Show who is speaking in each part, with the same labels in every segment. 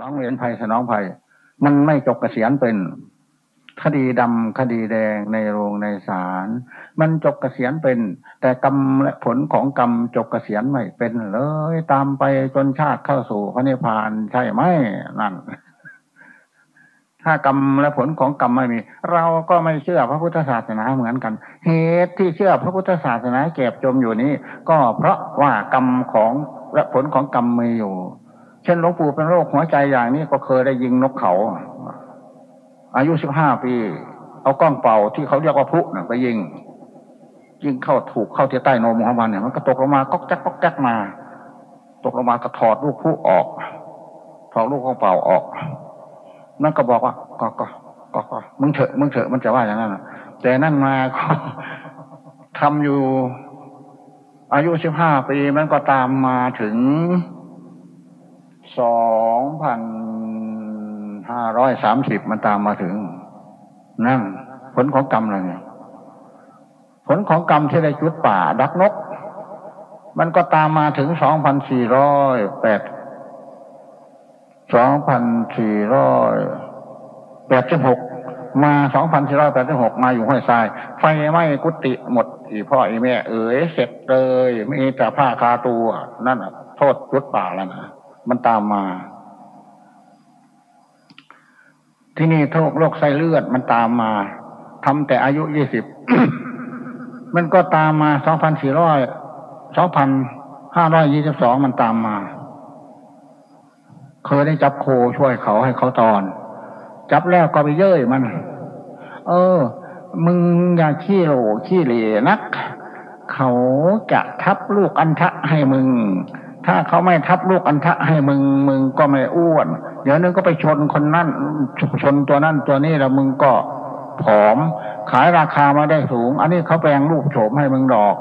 Speaker 1: นองเวียนภัยสนองภัย มันไม่จบกเกษียณเป็น คดีดำคดีแดงในโรงในศาลมันจบกเกษียณเป็น แต่กรรมและผลของกรรมจบกเกษียณไม่เป็นเลยตามไปจนชาติเข้าสู่พระนิพพานใช่ไหมนั่นถ้ากรรมและผลของกรรมไม่มี เราก็ไม่เชื่อพระพุทธศาสนาเหมือนกัน เหตุที่เชื่อพระพุทธศาสนาเก็บจมอยู่นี้ ก็เพราะว่ากรรมของและผลของกรรมมีอยู่ เช่นหลวงปู่เป็นโรคหัวใจอย่างนี้ก็เคยได้ยิงนกเขา อายุสิบห้าปี เอากล้องเป่าที่เขาเรียกว่าพุนะไปยิง ยิงเข้าถูกเข้าที่ใต้นมของมันเนี่ยมันก็ตกลงมาก๊อกแจ๊กก๊อกแจ๊กมา ตกลงมาก็ถอดลูกผู้ออกถอดลูกของเป่าออกนั่นก็บอกว่า ก็ก็ก็ก็มึงเถอะมึงเถอะมันจะว่าอย่างนั้นแต่นั่นมาก็ทำอยู่ อายุสิบห้าปีมันก็ตามมาถึง สองพันห้าร้อยสามสิบมันตามมาถึง นั่นผลของกรรมอะไรเนี่ยผลของกรรมที่ได้จุดป่า ดักนก มันก็ตามมาถึงสองพันสี่ร้อยแปดสองพันสี่ร้อยแปดสิบหกมาสองพันสี่ร้อยแปดสิบหกมาอยู่ห้วยทราย ไฟไหม้กุฏิหมดอีพ่ออีแม่ เอ๋ยเสร็จเลย มีแต่ผ้าคาตัว นั่นโทษจุดป่าแล้วนะ มันตามมา ที่นี่โรคโรคไส้เลือดมันตามมาทำแต่อายุยี่สิบมันก็ตามมาสองพันสี่ร้อยสองพันห้าร้อยยี่สิบสองมันตามมา เคยได้จับโคช่วยเขาให้เขาตอน จับแล้วก็ไปเย้ยมัน เออ มึงอย่าขี้โหลขี้เหร่นัก เขาจะทับลูกอันทะให้มึง ถ้าเขาไม่ทับลูกอันทะให้มึงมึงก็ไม่อ้วน เดี๋ยวนึงก็ไปชนคนนั่นชนตัวนั่นตัวนี้แล้วมึงก็ผอม ขายราคามาได้สูง อันนี้เขาแปลงรูปโฉมให้มึงดอก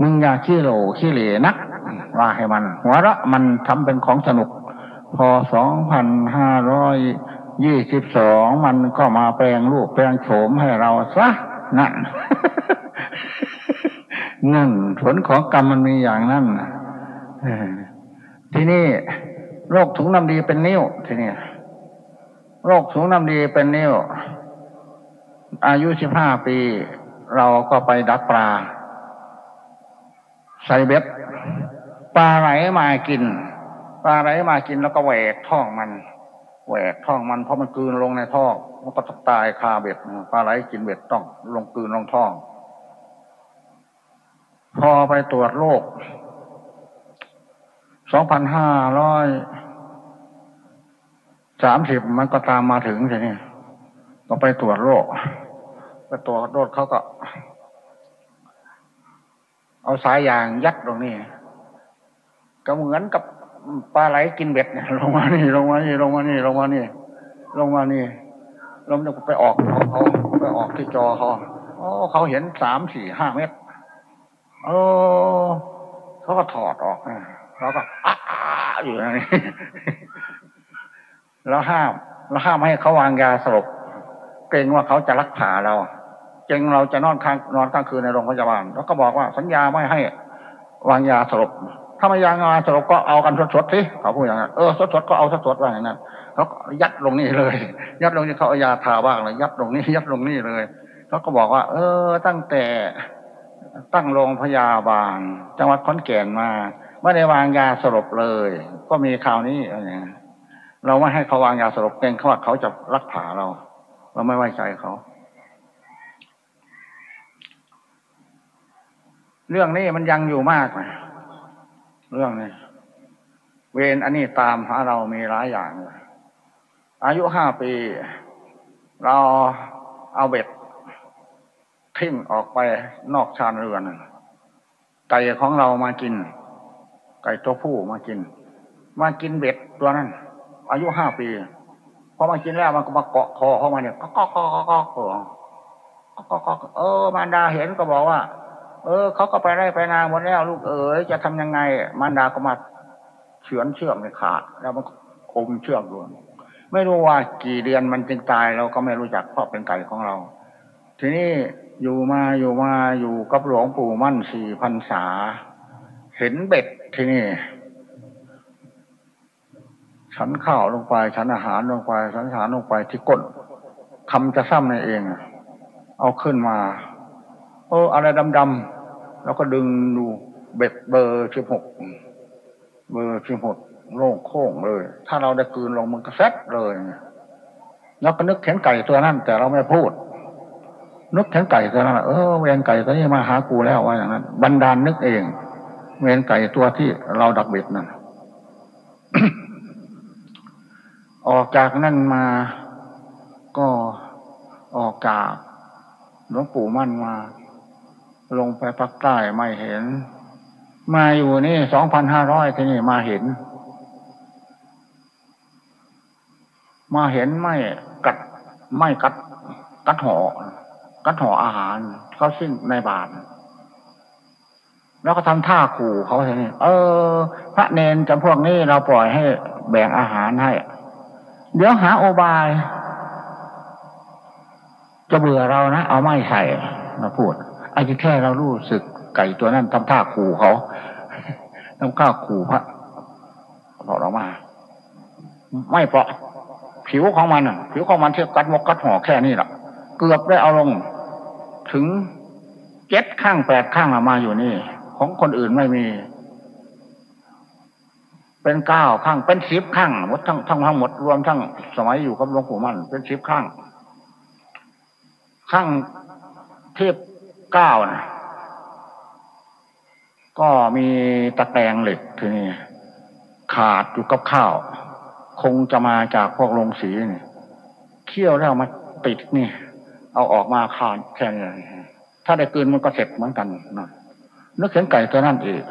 Speaker 1: มึงอย่าขี้โหลขี้เหร่นักว่าให้มันหัวเราะมันทำเป็นของสนุก พอสองพันห้าร้อยยี่สิบสองมันก็มาแปลงรูปแปลงโฉมให้เราซะนั่น นั่น ผลของกรรมมันมีอย่างนั้นที่นี่โรคถุงน้ำดีเป็นนิ้วที่นี่โรคถุงน้ำดีเป็นนิ้ว อายุสิบห้าปี เราก็ไปดักปลา ใส่เบ็ดปลาไหลมากิน ปลาไหลมากินแล้วก็แหวกท้องมันแหวกท้องมันเพราะมันกืนลงในท้องมันก็ตายคาเบ็ดปลาไหลกินเบ็ดต้องลงกืนลงท้อง พอไปตรวจโรคสองพันห้าร้อยสามสิบมันก็ตามมาถึงใช่ไหมก็ไปตรวจโรคไปตรวจโรคเขาก็ เอาสายยางยัดตรงนี้ ก็เหมือนกับปลาไหลกินเบ็ดเนี่ยลงมานี่ลงมานี่ลงมานี่ลงมานี่ลงมานี่ลงไปออกเขาเขาไปออกที่จอเขาโอ้เขาเห็นสามสี่ห้าเมตร โอ้เขาก็ถอดออกเขาก็อ้าอยู่อย่างนี้แล้วห้ามแล้วห้ามให้เขาวางยาสลบเกรงว่าเขาจะรักษาเราเกรงเราจะนอนค้างนอนค้างคืนในโรงพยาบาลแล้วก็บอกว่าสัญญาไม่ให้วางยาสลบถ้าไม่ยางาสลบก็เอากันสดๆสิเขาพูดอย่างนั้นเออสดๆก็เอาสดๆว่าอย่างนั้นเขายัดลงนี่เลย ยัดลงนี่เขาเอายาทาบ้างเลยยัดลงนี่ยัดลงนี่เลยเขาก็บอกว่า เออ ตั้งแต่ ตั้งโรงพยาบาล จังหวัดขอนแก่นมาไม่ได้วางยาสลบเลย ก็มีข่าวนี้อะไรเราไม่ให้เขาวางยาสลบเกรงเขาว่าเขาจะรักษาเรา เราไม่ไว้ใจเขา เรื่องนี้มันยังอยู่มากนะเรื่องนี้เวรอันนี้ตามหาเรามีหลายอย่าง อายุห้าปี เราเอาเบ็ด ทิ้งออกไปนอกชานเรือนไก่ของเรามากิน ไก่ตัวผู้มากิน มากินเบ็ดตัวนั้น อายุห้าปีพอมากินแล้วมันก็มาเกาะคอเข้ามาเนี่ยก็ก็ก็ก็ก็ก็เออมารดาเห็นก็บอกว่า เออเขาก็ไปไร่ไปนาหมดแล้ว ลูกเอ๋ยจะทำยังไง มารดาก็มาเฉือนเชือกในขาด แล้วมันคมเชือกด้วยไม่รู้ว่ากี่เดือนมันจึงตายเราก็ไม่รู้จักเพราะเป็นไก่ของเรา ทีนี้ อยู่มาอยู่มาอยู่กับหลวงปู่มั่นสี่พันษา เห็นเบ็ดที่นี่ ฉันข้าวลงไป ฉันอาหารลงไป ฉันอาหารลงไปที่ก้นคำจะซ้ำในเอง เอาขึ้นมา เออ อะไรดำๆแล้วก็ดึงดูเบ็ดเบอร์สิบหกเบอร์สิบหกโล่งโค้งเลย ถ้าเราได้กืนลงมันก็แซดเลย แล้วก็นึกเห็นไก่ตัวนั้นแต่เราไม่พูด นึกเห็นไก่ตัวนั้นเออเวรไก่ตัวนี้มาหากูแล้วว่าอย่างนั้น บันดาลนึกเอง เวรไก่ตัวที่เราดักเบ็ดนั่นออกจากนั่นมาก็ออกจากหลวงปู่มั่นมา ลงไปปักใต้ไม่เห็น มาอยู่นี่สองพันห้าร้อยที่นี่มาเห็น มาเห็นไม่กัดไม่กัดกัดห่อ กัดห่ออาหารเขาซึ่งในบาทแล้วก็ทำท่าขู่เขาทีนี้เออ พระเนนจำพวกนี้เราปล่อยให้แบ่งอาหารให้ เดี๋ยวหาโอบาย จะเบื่อเรานะเอาไม่ใส่มาพูดไอ้ที่แค่เรารู้สึกไก่ตัวนั้นทำท่าขู่เขาทำข้าขู่พระบอกเรามา ไม่เปาะผิวของมันผิวของมันเทียบกัดมกกัดห่อแค่นี้แหละ เกือบได้เอาลง ถึงเจ็ดข้างแปดข้างมาอยู่นี่ ของคนอื่นไม่มี เป็นเก้าข้างเป็นสิบข้างหมดทั้งทั้งทั้งหมดรวมทั้งสมัยอยู่กับหลวงปู่มั่นเป็นสิบข้างข้างเทียบเก้านะก็มีตะแกรงเหล็กทีนี้ขาดอยู่กับข้าว คงจะมาจากพวกโรงสีนี่เคี่ยวแล้วมาติดนี่ เอาออกมาขาดแค่นี้ถ้าได้กืนมันก็เสร็จเหมือนกันนะนึกเห็นไก่ตัวนั่นอีก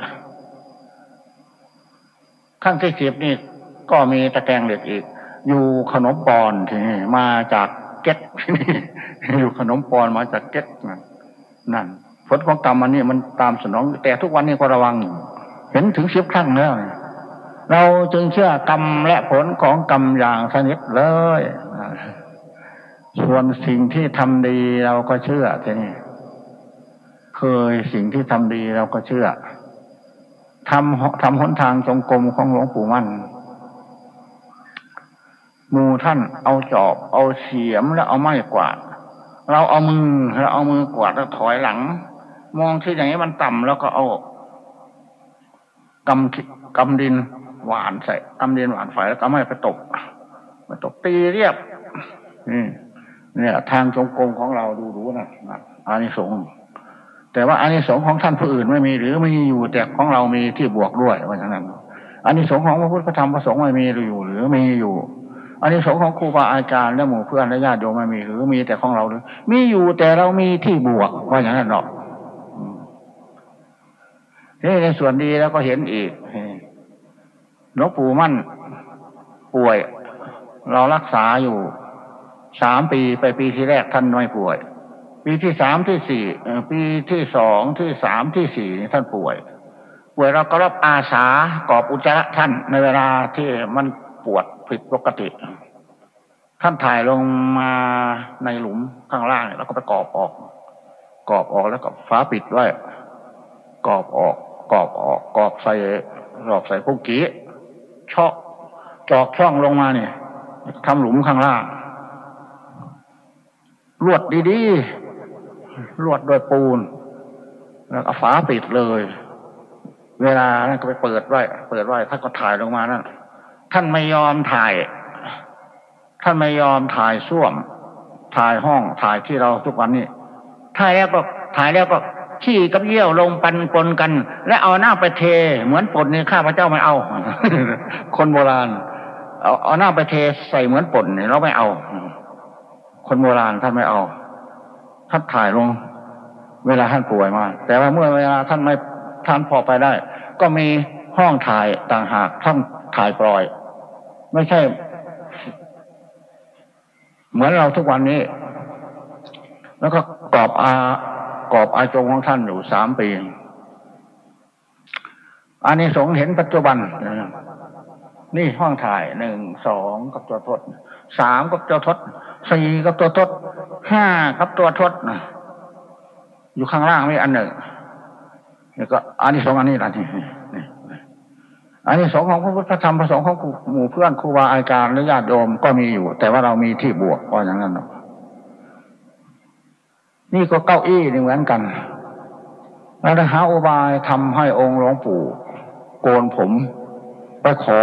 Speaker 1: ข้างที่สิบนี่ก็มีตะแกรงเหล็กอีก อยู่ขนมปอนทีนี้มาจากเก็ตที่นี่อยู่ขนมปอนมาจากเก็ตนั่นผลของกรรมอันนี้มันตามสนอง แต่ทุกวันนี้ก็ระวัง เห็นถึงสิบครั้งแล้วเราจึงเชื่อกรรมและผลของกรรมอย่างสนิทเลย ส่วนสิ่งที่ทำดีเราก็เชื่อทีนี้เคยสิ่งที่ทำดีเราก็เชื่อทำทำหนทางจงกรมของหลวงปู่มั่นมูท่านเอาจอบ เอาเสียมแล้วเอาไม้กวาด เราเอามือเราเอามือกวาดแล้วถอยหลัง มองที่อย่างนี้มันต่ำแล้วก็เอากำกำดินหวานใส่กำดินหวานไฟแล้วก็ไม่ไปตกไปตกตีเรียบนี่ เนี่ย ทางจงกรมของเราดูรู้นะอานิสงส์แต่ว่าอานิสงส์ของท่านผู้อื่นไม่มี หรือมีอยู่แต่ของเรามีที่บวกด้วยว่าอย่างนั้นอานิสงส์ของพระพุทธธรรมพระสงฆ์ไม่มีอยู่ หรือมีอยู่อันนี้สงของครูบาอาจารย์และหมู่เพื่อนและญาติโยมไม่มีหรือมีแต่ของเราหรือมีอยู่แต่เรามีที่บวกว่าอย่างนั้นหรอกนี่ในส่วนดีแล้วก็เห็นอีกหลวงปู่มั่นป่วย เรารักษาอยู่ สามปีไปปีที่แรกท่านไม่ป่วย ปีที่สามที่สี่ปีที่สองที่สามที่สี่ท่านป่วยป่วยเราก็รับอาสากอบอุจจาระท่านในเวลาที่มันปวดผิดปกติ ท่านถ่ายลงมาในหลุมข้างล่างแล้วก็ไปกรอบออกกรอบออกแล้วก็ฟ้าปิดไว้กรอบออกกรอบออกกรอบใส่กรอบใส่พุกกี้ช่อจอกช่องลงมาเนี่ยทำหลุมข้างล่าง ลวดดีๆลวดโดยปูน แล้วก็ฝาปิดเลย เวลานั่นก็ไปเปิดไว้เปิดไว้ท่านก็ถ่ายลงมานั่นท่านไม่ยอมถ่าย ท่านไม่ยอมถ่ายส้วม ถ่ายห้องถ่ายที่เราทุกวันนี้ถ่ายแล้วก็ถ่ายแล้วก็ขี้กับเยี่ยวลงปันปนกัน และเอาหน้าไปเท เหมือนปนนี่ข้าพระเจ้าไม่เอา คนโบราณ เอาเอาหน้าไปเทใส่เหมือนปนนี่เราไม่เอา คนโบราณท่านไม่เอาท่านถ่ายลง เวลาท่านป่วยมา แต่ว่าเมื่อเวลาท่านไม่ท่านพอไปได้ ก็มีห้องถ่ายต่างหากท่านถ่ายปล่อย ไม่ใช่ เหมือนเราทุกวันนี้ แล้วก็กรอบอากรอบอาจงของท่านอยู่สามปีอันนี้สงเห็นปัจจุบันนี่ นี่ห้องถ่ายหนึ่งสองกับตัวทศสามกับตัวทศสี่กับตัวทศห้ากับตัวทศอยู่ข้างล่างไม่อันหนึ่งนี่ก็อันนี้สองอันนี้ละนี่อันนี้สองของพระพุทธธรรมประสงค์ของหมู่เพื่อนครูบาอาจารย์หรือญาติโยมก็มีอยู่ แต่ว่าเรามีที่บวกก็อย่างนั้นนี่ก็เก้าอี้นี่เหมือนกันแล้วหาอุบายทำให้องค์หลวงปู่ โกนผม ไปขอ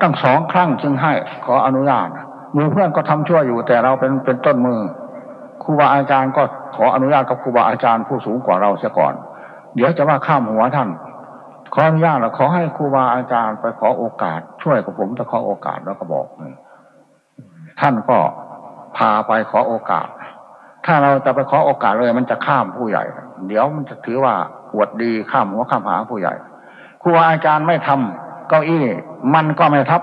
Speaker 1: ตั้งสองครั้งจึงให้ขออนุญาตมือเพื่อนก็ทำชั่วอยู่ แต่เราเป็นเป็นต้นมือครูบาอาจารย์ก็ขออนุญาตกับครูบาอาจารย์ผู้สูงกว่าเราเสียก่อน เดี๋ยวจะว่าข้ามหัวท่าน ขออนุญาตแล้วขอให้ครูบาอาจารย์ไปขอโอกาส ช่วยกับผมจะขอโอกาสแล้วก็บอกท่านก็พาไปขอโอกาส ถ้าเราจะไปขอโอกาสเลย มันจะข้ามผู้ใหญ่ เดี๋ยวมันจะถือว่าอวดดีข้ามหัวข้ามหาผู้ใหญ่ครูบาอาจารย์ไม่ทำ เก้าอี้มันก็ไม่ทับ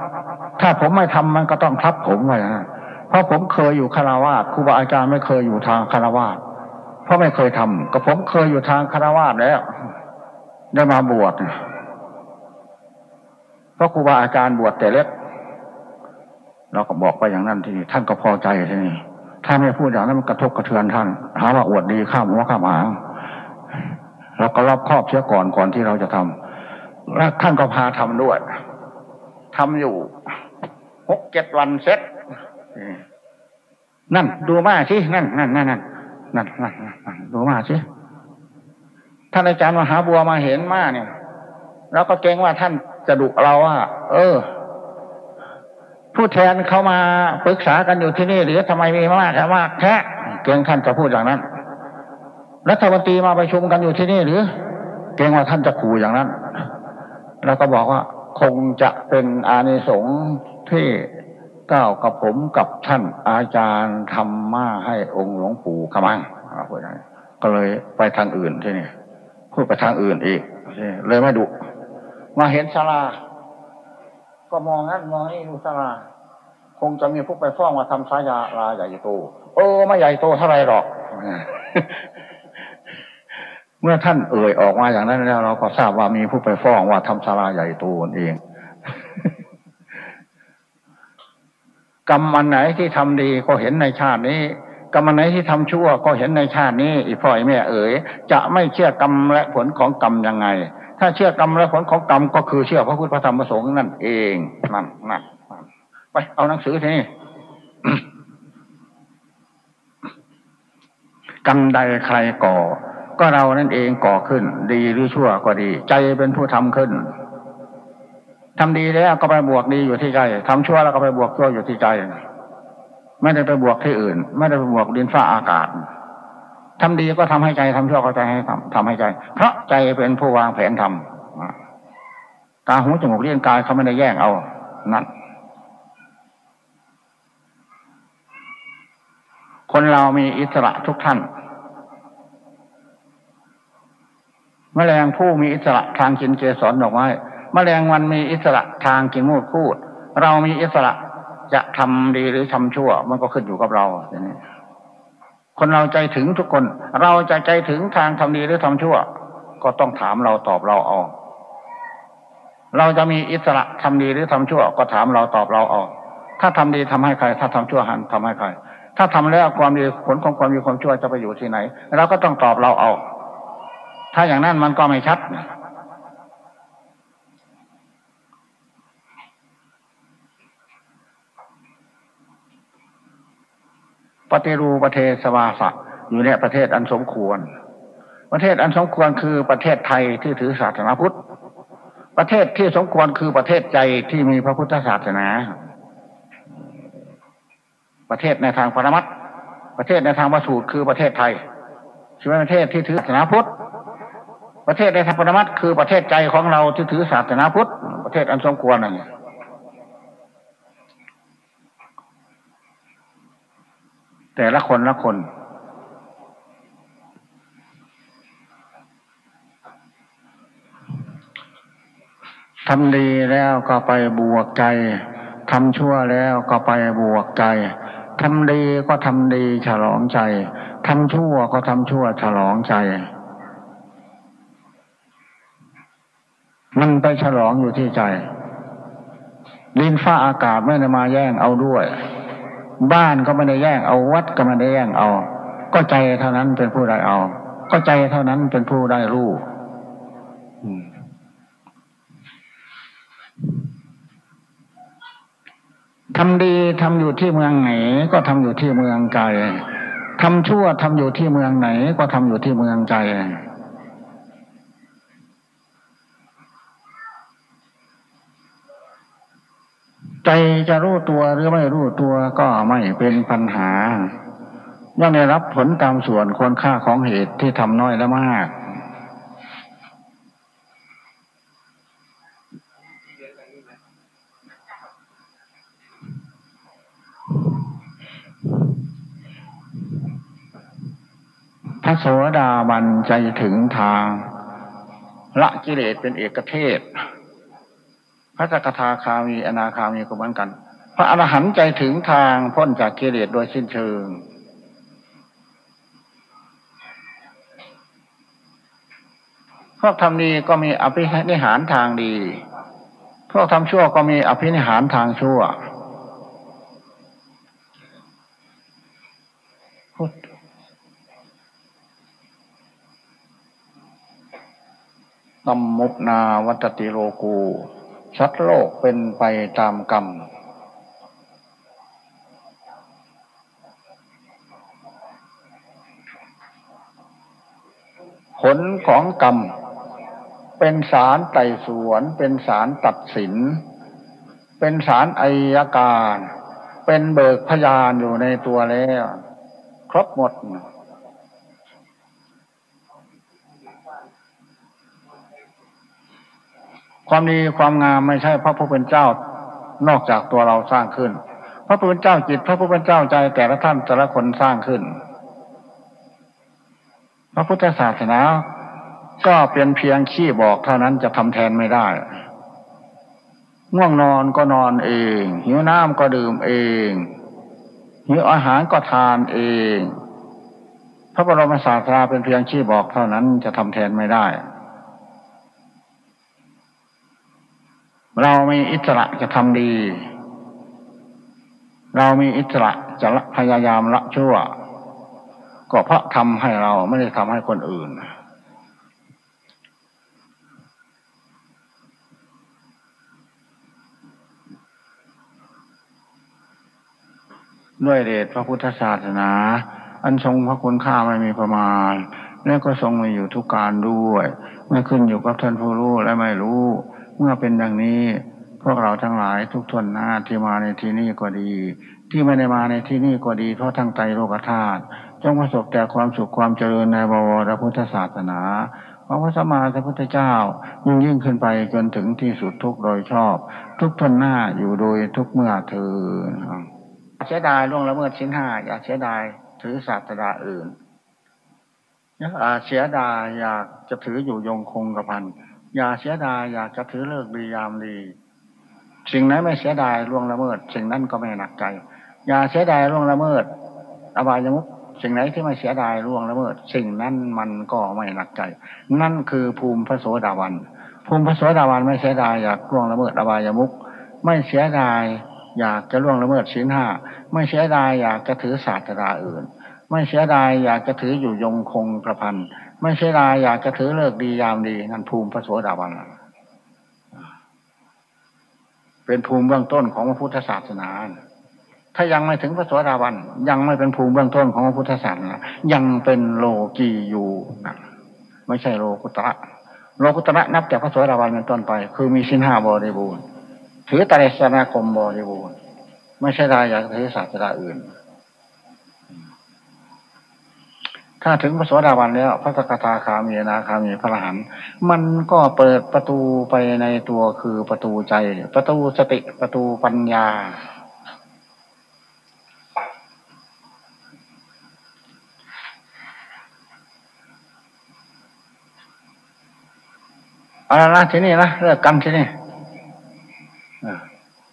Speaker 1: ถ้าผมไม่ทำมันก็ต้องทับผมเลยนะเพราะผมเคยอยู่คารวาสครูบาอาจารย์ไม่เคยอยู่ทางคารวาสเพราะไม่เคยทำก็ผมเคยอยู่ทางคารวาสแล้ว ได้มาบวชเพราะครูบาอาจารย์บวชแต่เล็กเราก็บอกไปอย่างนั้นทีนี้ท่านก็พอใจทีนี้ถ้าไม่พูดอย่างนั้นมันกระทบกระเทือนท่านหาว่าอวดดีข้ามหัวข้ามหางเราก็รอบครอบเสียก่อนก่อนที่เราจะทำ แล้วท่านก็พาทำด้วยทำอยู่หกเจ็ดวันเสร็จนั่น ดูมาสินั่นนั่นนั่นนั่นนั่นนั่นดูมาสิท่านอาจารย์มหาบัวมาเห็นมาเนี่ยแล้วก็เกรงว่าท่านจะดุเราว่าเออ ผู้แทนเขามาปรึกษากันอยู่ที่นี่หรือทำไมมีมากแค่มากแค่เกรงท่านจะพูดอย่างนั้นรัฐมนตรีมาประชุมกันอยู่ที่นี่หรือ เกรงว่าท่านจะขู่อย่างนั้น แล้วก็บอกว่าคงจะเป็นอานิสงส์ที่ก้าวกับผมกับท่านอาจารย์ทำมาให้องค์หลวงปู่ขมังพูดอย่างนี้ก็เลยไปทางอื่นที่นี่พูดไปทางอื่นอีกเลยไม่ดุมาเห็นศาลา ก็มองนั้นมองนี่ดูศาลา คงจะมีพวกไปฟ้องมาทำสายาลาใหญ่โตโอ้ไม่ใหญ่โตเท่าไรหรอก เมื่อท่านเอ่ยออกมาอย่างนั้นแล้ว เราก็ทราบว่ามีผู้ไปฟ้องว่าทำศาลาใหญ่โตนเอง กรรมอันไหนที่ทำดีก็เห็นในชาตินี้กรรมอันไหนที่ทำชั่วก็เห็นในชาตินี้อีพ่อแม่เอ๋ยจะไม่เชื่อกรรมและผลของกรรมยังไง ถ้าเชื่อกรรมและผลของกรรมก็คือเชื่อพระพุทธพระธรรมพระสงฆ์นั่นเองนั่นนั่นไปเอาหนังสือทีนี้กรรมใดใครก่อ ก็เรานั่นเองก่อขึ้น ดีหรือชั่วก็ดี ใจเป็นผู้ทำขึ้นทำดีแล้วก็ไปบวกดีอยู่ที่ใจทำชั่วแล้วก็ไปบวกชั่วอยู่ที่ใจ ไม่ได้ไปบวกที่อื่น ไม่ได้ไปบวกดินฟ้าอากาศทำดีก็ทำให้ใจทำชั่วก็ใจให้ทำทำให้ใจ เพราะใจเป็นผู้วางแผนทำตาหูจมูกเลี้ยงกายเขาไม่ได้แย่งเอา นั่นคนเรามีอิสระทุกท่าน แมลงผู้มีอิสระทางกินเกสรดอกไม้มแมลงวันมีอิสระทางกินมูดพูด เรามีอิสระจะทำดีหรือทำชั่ว มันก็ขึ้นอยู่กับเราอย่างนี้คนเราใจถึงทุกคน เราจะใจถึงทางทำดีหรือทำชั่ว ก็ต้องถามเราตอบเราเอาเราจะมีอิสระทำดีหรือทำชั่ว ก็ถามเราตอบเราเอาถ้าทำดีทำให้ใคร ถ้าทำชั่วหันทำให้ใคร ถ้าทำแล้วความดีผลของความดีความชั่วจะไปอยู่ที่ไหนเราก็ต้องตอบเราเอา ถ้าอย่างนั้นมันก็ไม่ชัด ปฏิรูประเทศสวาสะอยู่ในประเทศอันสมควร ประเทศอันสมควรคือประเทศไทยที่ถือศาสนาพุทธ ประเทศที่สมควรคือประเทศใจที่มีพระพุทธศาสนา ประเทศในทางปรมัตประเทศในทางวสูตรคือประเทศไทยชื่อประเทศที่ถือศาสนาพุทธ ประเทศในทางปรมัตคือประเทศใจของเราที่ถือศาสนาพุทธประเทศอันสมควรนั่นแต่ละคนละคน ทำดีแล้วก็ไปบวกใจ ทำชั่วแล้วก็ไปบวกใจ ทำดีก็ทำดีฉลองใจ ทำชั่วก็ทำชั่วฉลองใจ มันไปฉลองอยู่ที่ใจลินฟ้าอากาศไม่ได้มาแย่งเอาด้วย บ้านก็ไม่ได้แย่งเอาวัดก็ไม่ได้แย่งเอา ก็ใจเท่านั้นเป็นผู้ได้เอา ก็ใจเท่านั้นเป็นผู้ได้รู้ทำดีทำอยู่ที่เมืองไหน ก็ทำอยู่ที่เมืองใจทำชั่วทำอยู่ที่เมืองไหน ก็ทำอยู่ที่เมืองใจ ใจจะรู้ตัวหรือไม่รู้ตัวก็ไม่เป็นปัญหาย่อมได้รับผลตามส่วนควรค่าของเหตุที่ทำน้อยและมาก พระโสดาบันใจถึงทาง ละกิเลสเป็นเอกเทศ พระสกทาคามีอนาคามีก็เหมือนกัน พระอรหันต์ใจถึงทางพ้นจากกิเลสโดยสิ้นเชิง พวกทำดีก็มีอภินิหารทางดี พวกทำชั่วก็มีอภินิหารทางชั่วกัมมุกนาวัตติโลกู สัตว์โลกเป็นไปตามกรรม ผลของกรรม เป็นสารไต่สวน เป็นสารตัดสิน เป็นสารอายการ เป็นเบิกพยานอยู่ในตัวแล้ว ครบหมด ความดีความงามไม่ใช่พระผู้เป็นเจ้านอกจากตัวเราสร้างขึ้น พระผู้เป็นเจ้าจิต พระผู้เป็นเจ้าใจแต่ละท่านแต่ละคนสร้างขึ้น พระพุทธศาสนาก็เป็นเพียงขี้บอกเท่านั้นจะทำแทนไม่ได้ง่วงนอนก็นอนเอง หิวน้ำก็ดื่มเองหิวอาหารก็ทานเอง พระบรมศาสดาเป็นเพียงขี้บอกเท่านั้นจะทำแทนไม่ได้ เรามีอิสระจะทำดี เรามีอิสระจะพยายามละชั่ว ก็เพราะทำให้เราไม่ได้ทำให้คนอื่น ด้วยเดชพระพุทธศาสนา อันทรงพระคุณค่าไม่มีประมาณ และก็ทรงมีอยู่ทุกการด้วย ไม่ขึ้นอยู่กับท่านผู้รู้และไม่รู้ เมื่อเป็นอย่างนี้พวกเราทั้งหลายทุกทนหน้าที่มาในที่นี้ก็ดี ที่ไม่ได้มาในที่นี้ก็ดีเพราะทั้งใจโลกธาตุจงประสบแต่ความสุขความเจริญในบวรพุทธศาสนาของพระสัมมาสัมพุทธเจ้ายิ่งยิ่งขึ้นไปจนถึงที่สุดทุกโดยชอบ ทุกทนหน้าอยู่โดยทุกเมื่อเธอเสียดายล่วงละเมิดชิ้นห้าอย่าเสียดายถือศาสดาอื่นอย่าเสียดายอยากจะถืออยู่ยงคงกระพัน อย่าเสียดายอยากจะถือเลิกดียามดี สิ่งนั้นไม่เสียดายล่วงละเมิด สิ่งนั้นก็ไม่หนักใจ อย่าเสียดายล่วงละเมิด อบายมุกสิ่งไหนที่ไม่เสียดายล่วงละเมิด สิ่งนั้นมันก็ไม่หนักใจ นั่นคือภูมิพระโสดาวันภูมิพระโสดาวันไม่เสียดายอยากล่วงละเมิดอบายมุกไม่เสียดายอยากจะล่วงละเมิดศีลห้าไม่เสียดายอยากจะถือศาสตราอื่น ไม่เสียดายอยากจะถืออยู่ยงคงกระพัน ไม่ใช่ลายอยากจะถือเลิกดียามดีนั่นภูมิพระโสดาบันเป็นภูมิเบื้องต้นของพระพุทธศาสนาถ้ายังไม่ถึงพระโสดาบันยังไม่เป็นภูมิเบื้องต้นของพระพุทธศาสนายังเป็นโลกีอยู่นะไม่ใช่โลกุตระโลกุตระนับจากพระโสดาบันเป็นต้นไป คือมีสินห้าบริบูรณ์ถือตริสนาคมบริบูรณ์ไม่ใช่ลายอยากถือศาสนาอื่น ถ้าถึงพระสวสดาวันแล้ว พระสกทาคามีนาคามีพระรหันมันก็เปิดประตูไปในตัวคือประตูใจ ประตูสติประตูปัญญาอะไรนะที่นี่นะเลิกกันที่นี่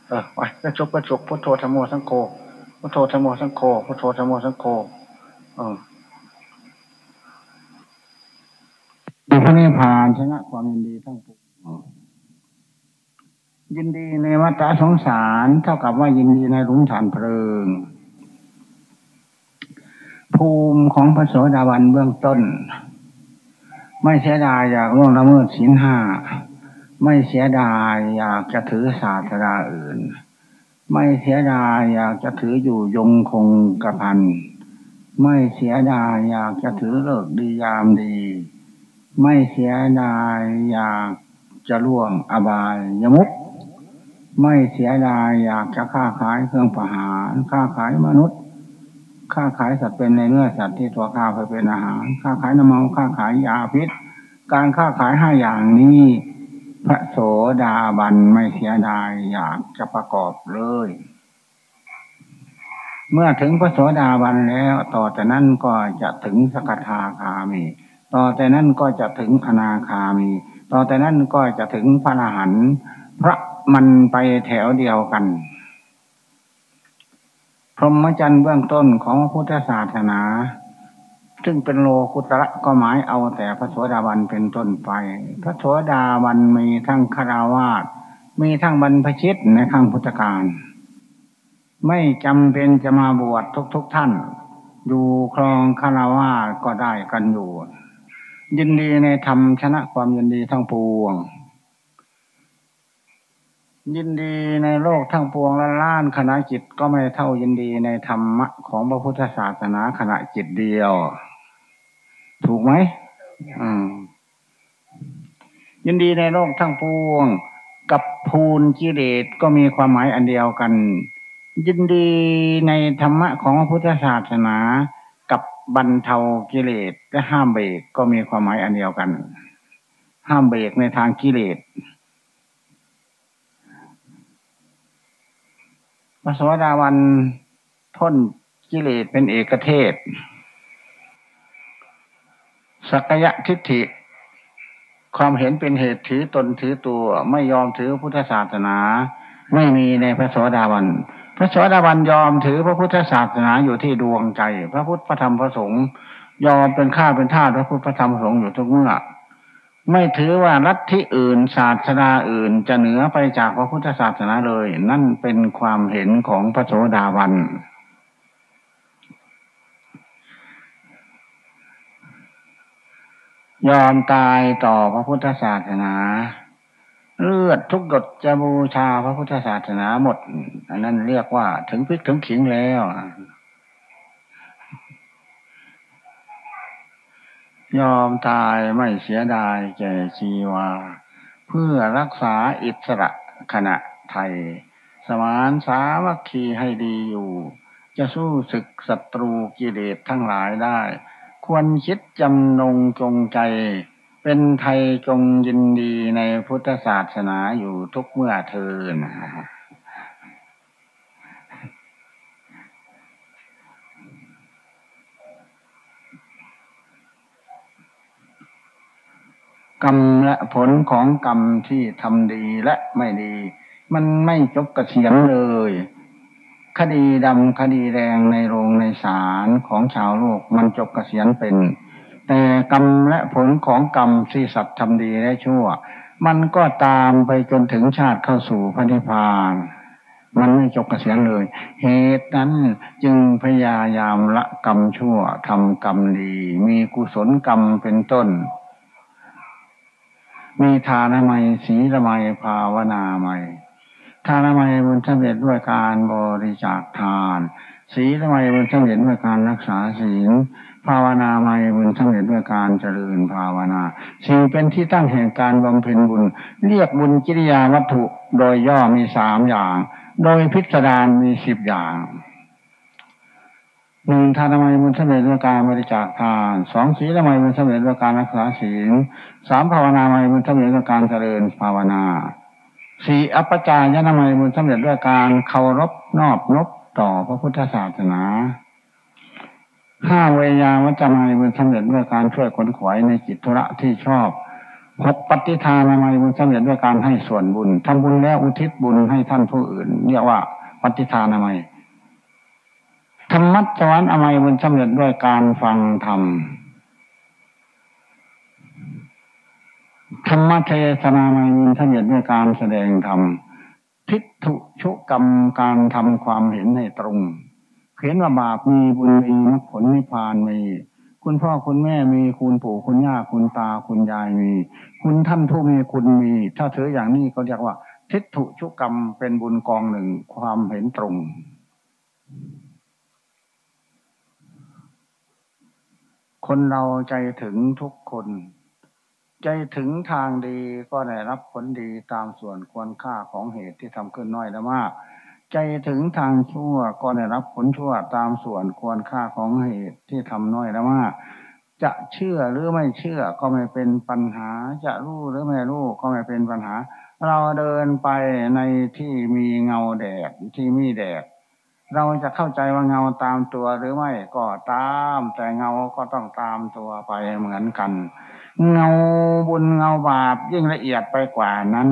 Speaker 1: เออไปไปชุบไปชุบพุทโธธรรมโมสังโฆพุทโธธรรมโมสังโฆพุทโธธรรมโมสังโฆเออ ดูพระนิพพานชนะความยินดีทั้งปวงยินดีในวัฏสงสารเท่ากับว่ายินดีในรุมฐานเพลิง ภูมิของพระโสดาบันเบื้องต้น ไม่เสียดายอยากล่วงละเมิดศีลห้าไม่เสียดายอยากจะถือศาสนาอื่น ไม่เสียดายอยากจะถืออยู่ยงคงกระพัน ไม่เสียดายอยากจะถือเลิกดียามดี ไม่เสียดายอยากจะล่วงอบายยมุกไม่เสียดายอยากจะค้าขายเครื่องประหารค้าขายมนุษย์ค้าขายสัตว์เป็นในเนื้อสัตว์ที่ตัวข้าไปเป็นอาหารค้าขายน้ำมันค้าขายยาพิษ การค้าขายห้าอย่างนี้ พระโสดาบันไม่เสียดายอยากจะประกอบเลย เมื่อถึงพระโสดาบันแล้วต่อแต่นั้นก็จะถึงสกทาคามี ต่อแต่นั้นก็จะถึงอนาคามี ต่อแต่นั้นก็จะถึงพระอรหันต์พระมันไปแถวเดียวกัน พรหมจรรย์เบื้องต้นของพุทธศาสนา ซึ่งเป็นโลกุตระก็หมายเอาแต่พระโสดาบันเป็นต้นไป พระโสดาบันมีทั้งคาราวาสมีทั้งบรรพชิตในข้างพุทธการไม่จำเป็นจะมาบวชทุกๆทท่าน อยู่ครองคาราวาสก็ได้กันอยู่ ยินดีในธรรมชนะความยินดีทั้งปวง ยินดีในโลกทั้งปวงละล้านขณะจิตก็ไม่เท่ายินดีในธรรมะของพระพุทธศาสนาขณะจิตเดียว ถูกไหมอืมยินดีในโลกทั้งปวง กับภูนกิเลสก็มีความหมายอันเดียวกัน ยินดีในธรรมะของพระพุทธศาสนา บรรเทากิเลสและห้ามเบรกก็มีความหมายอันเดียวกัน ห้ามเบรกในทางกิเลสพระสวัสดาวันพ้นกิเลสเป็นเอกเทศ สักยะทิฏฐิ ความเห็นเป็นเหตุถือตนถือตัว ไม่ยอมถือพุทธศาสนา ไม่มีในพระสวัสดาวัน ระสวัสดาวันยอมถือพระพุทธศาสนาอยู่ที่ดวงใจ พระพุทธพระธรรมพระสงฆ์ยอมเป็นข้าเป็นทาสพระพุทธพระธรรมพระสงฆ์อยู่ทุกเมื่อไม่ถือว่าลัทธิอื่นศาสนาอื่นจะเหนือไปจากพระพุทธศาสนาเลย นั่นเป็นความเห็นของพระโสดาบันยอมตายต่อพระพุทธศาสนา เลือดทุกหยดจะบูชาพระพุทธศาสนาหมด อันนั้นเรียกว่าถึงพิกถึงขิงแล้วยอมตายไม่เสียดายแก่ชีวา เพื่อรักษาอิสระขณะไทย สมานสามัคคีให้ดีอยู่ จะสู้ศึกศัตรูกิเลสทั้งหลายได้ ควรคิดจำนงจงใจ เป็นไทยจงยินดีในพุทธศาสนาอยู่ทุกเมื่อเทินกรรมและผลของกรรมที่ทำดีและไม่ดี มันไม่จบกระเสียงเลย คดีดำคดีแดงในโรงในศาลของชาวโลกมันจบกระเสียนเป็น แต่กรรมและผลของกรรมที่สัตว์ทำดีและชั่ว มันก็ตามไปจนถึงชาติเข้าสู่พระนิพพานมันไม่จบกระเสียนเลย เหตุนั้นจึงพยายามละกรรมชั่วทำกรรมดี มีกุศลกรรมเป็นต้น มีทานไมศีลไมภาวนาไมทานไมบุญสำเร็จด้วยการบริจาคทาน ศีลไมบุญสำเร็จด้วยการรักษาศีล ภาวนาไม่บุญสำเร็จด้วยการเจริญภาวนาสิ่งเป็นที่ตั้งแห่งการบำเพ็ญบุญ เรียกบุญกิริยาวัตถุโดยย่อมีสามอย่าง โดยพิสดารมีสิบอย่างหนึ่งทานไมบุญสำเร็จด้วยการบริจาคทานสองศีลไมบุญสำเร็จด้วยการรักษาศีลสามภาวนาไมบุญสำเร็จด้วยการเจริญภาวนาสี่อัปปจายนาไมบุญสำเร็จด้วยการเคารพนอบนบต่อพระพุทธศาสนา ห้าเวยาวัจไมบุญสำเร็จด้วยการช่วยคนขวายในจิตธุระที่ชอบหกปฏิทานาไมบุญสำเร็จด้วยการให้ส่วนบุญทำบุญแล้วอุทิศบุญให้ท่านผู้อื่น เรียกว่าปฏิทานาไมธรรมัสวรรค์อมัยบุญสำเร็จด้วยการฟังธรรมธรรมเทศนามัยบุญสำเร็จด้วยการแสดงธรรมทิฏฐุชุกรรมการทำความเห็นให้ตรง เห็นว่าบาปมีบุญมีมรรคผลนิพพานมี คุณพ่อคุณแม่มีคุณปู่คุณย่าคุณตาคุณยายมี คุณท่านผู้มีคุณมี ถ้าถืออย่างนี้ก็เรียกว่า ทิฏฐุชุกรรมเป็นบุญกองหนึ่งความเห็นตรง คนเราใจถึงทุกคน ใจถึงทางดีก็ได้รับผลดีตามส่วนควรค่าของเหตุที่ทำขึ้นน้อยและมาก ใจถึงทางชั่วก็ได้รับผลชั่วตามส่วนควรค่าของเหตุที่ทำน้อยและมากจะเชื่อหรือไม่เชื่อก็ไม่เป็นปัญหา จะรู้หรือไม่รู้ก็ไม่เป็นปัญหา เราเดินไปในที่มีเงาแดดที่มีแดดเราจะเข้าใจว่าเงาตามตัวหรือไม่ก็ตาม แต่เงาก็ต้องตามตัวไปเหมือนกัน เงาบุญเงาบาปยิ่งละเอียดไปกว่านั้น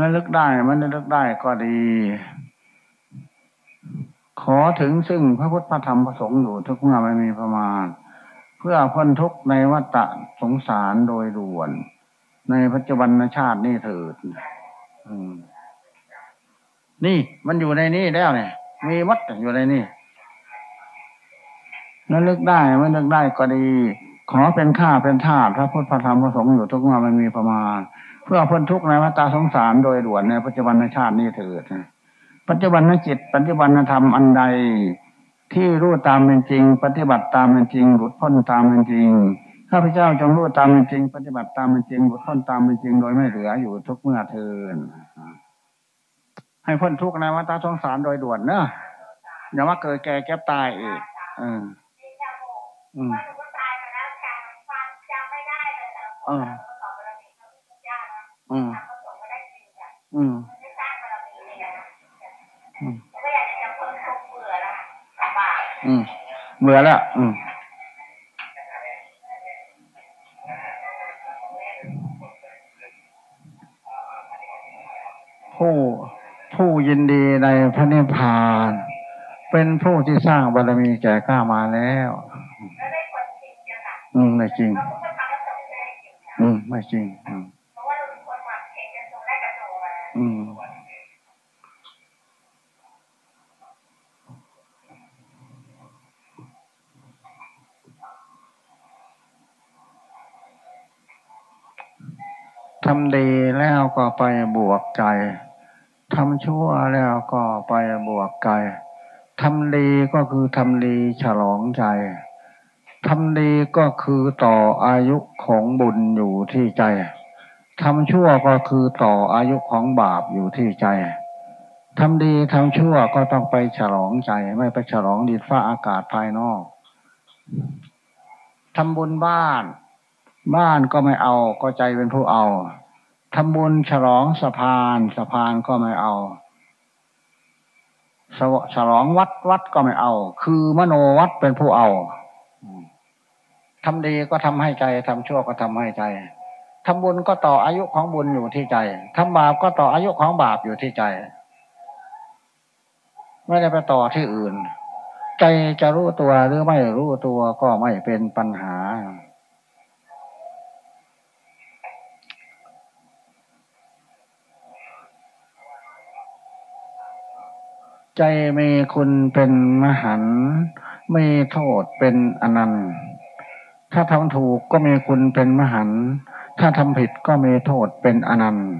Speaker 1: ระลึกได้มันระลึกได้ก็ดี ขอถึงซึ่งพระพุทธธรรมประสงค์อยู่ทุกเมื่อไม่มีประมาณ เพื่อพ้นทุกในวัฏสงสารโดยด่วน ในปัจจุบันชาตินี่เถิดนี่มันอยู่ในนี้แล้วเนี่ย มีวัดอยู่ในนี่นั่นลึกได้ไม่ลึกได้ก็ดี ขอเป็นข้าเป็นทาสพระพุทธธรรมประสงค์อยู่ทุกเมื่อไม่มีประมาณ พื่อพ้นทุกในวัฏสงสารโดยด่วนในปัจจุบันชาตินี่เถิดปัจจุบันจิต ปัจจุบันธรรมอันใดที่รู้ตามเป็นจริง ปฏิบัติตามเป็นจริง หลุดพ้นตามเป็นจริงข้าพเจ้าจงรู้ตามเป็นจริง ปฏิบัติตามเป็นจริง หลุดพ้นตามเป็นจริง โดยไม่เหลืออยู่ทุกเมื่อเทินให้พ้นทุกข์ในวัฏสงสารโดยด่วนเนอะอย่าว่าเกิดแก่แก็บตายอีกอืมอืมเออ อืมอืมอืมเบื่อแล้ว อืมผู้ผู้ยินดีในพระนิพพาน เป็นผู้ที่สร้างบารมีแก่กล้ามาแล้ว อืมไม่จริง อืมไม่จริง อืมำดีแล้วก็ไปบวกใจทำชั่วแล้วก็ไปบวกใจทำดีก็คือทำดีฉลองใจทำดีก็คือต่ออายุของบุญอยู่ที่ใจทำชั่วก็คือต่ออายุของบาปอยู่ที่ใจทำดีทำชั่วก็ต้องไปฉลองใจ ไม่ไปฉลองดินฟ้าอากาศภายนอกทำบุญบ้าน บ้านก็ไม่เอาก็ใจเป็นผู้เอา ทำบุญฉลองสะพานสะพานก็ไม่เอาฉลองวัดวัดก็ไม่เอา คือมโนวัดเป็นผู้เอาทำดีก็ทำให้ใจทำชั่วก็ทำให้ใจทำบุญก็ต่ออายุของบุญอยู่ที่ใจทำบาปก็ต่ออายุของบาปอยู่ที่ใจ ไม่ได้ไปต่อที่อื่น ใจจะรู้ตัวหรือไม่รู้ตัวก็ไม่เป็นปัญหา ใจมีคุณเป็นมหันมีโทษเป็นอนันต์ ถ้าทำถูกก็มีคุณเป็นมหัน ถ้าทำผิดก็มีโทษเป็นอนันต์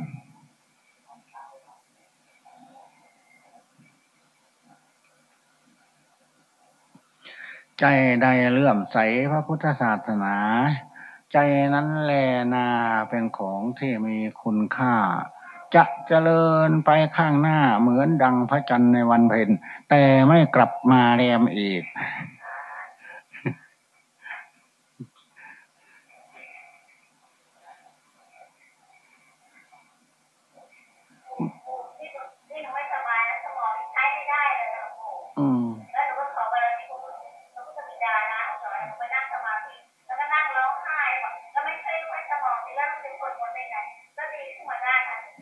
Speaker 1: ใจใดเลื่อมใสพระพุทธศาสนา ใจนั้นแลนาเป็นของที่มีคุณค่า จะเจริญไปข้างหน้าเหมือนดังพระจันทร์ในวันเพ็ญแต่ไม่กลับมาแรมอีกดีดีได้แล้วก็เดือนที่เดือนที่แล้วเนี่ยจะโดนเชิดคอนะก็นึกถึงท่านก็ก็เลยหลุดพ้นมาได้ค่ะเออเพราะนั้นก็เลยรีบหลุดไปแล้วจ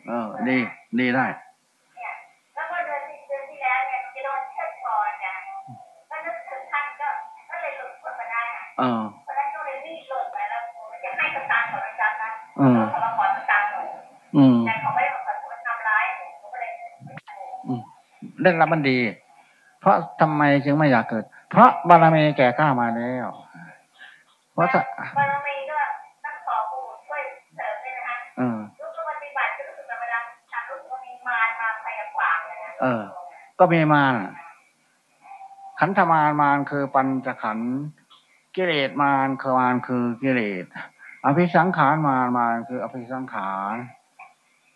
Speaker 1: ะให้สตางค์ของอาจารย์นะเออเขามาขอสตางค์หนูแต่เขาไม่ได้มาขอทำร้ายหนูก็เลยเรื่องรับมันดี เพราะทำไมจึงไม่อยากเกิด เพราะบารมีแก่กล้ามาแล้ว เพราะถ้า
Speaker 2: ก็มีมารขัน
Speaker 1: ธมารมารคือปัญจขันธ์กิเลสมารคือมารคือกิเลสอภิสังขารมารมารคืออภิสังขาร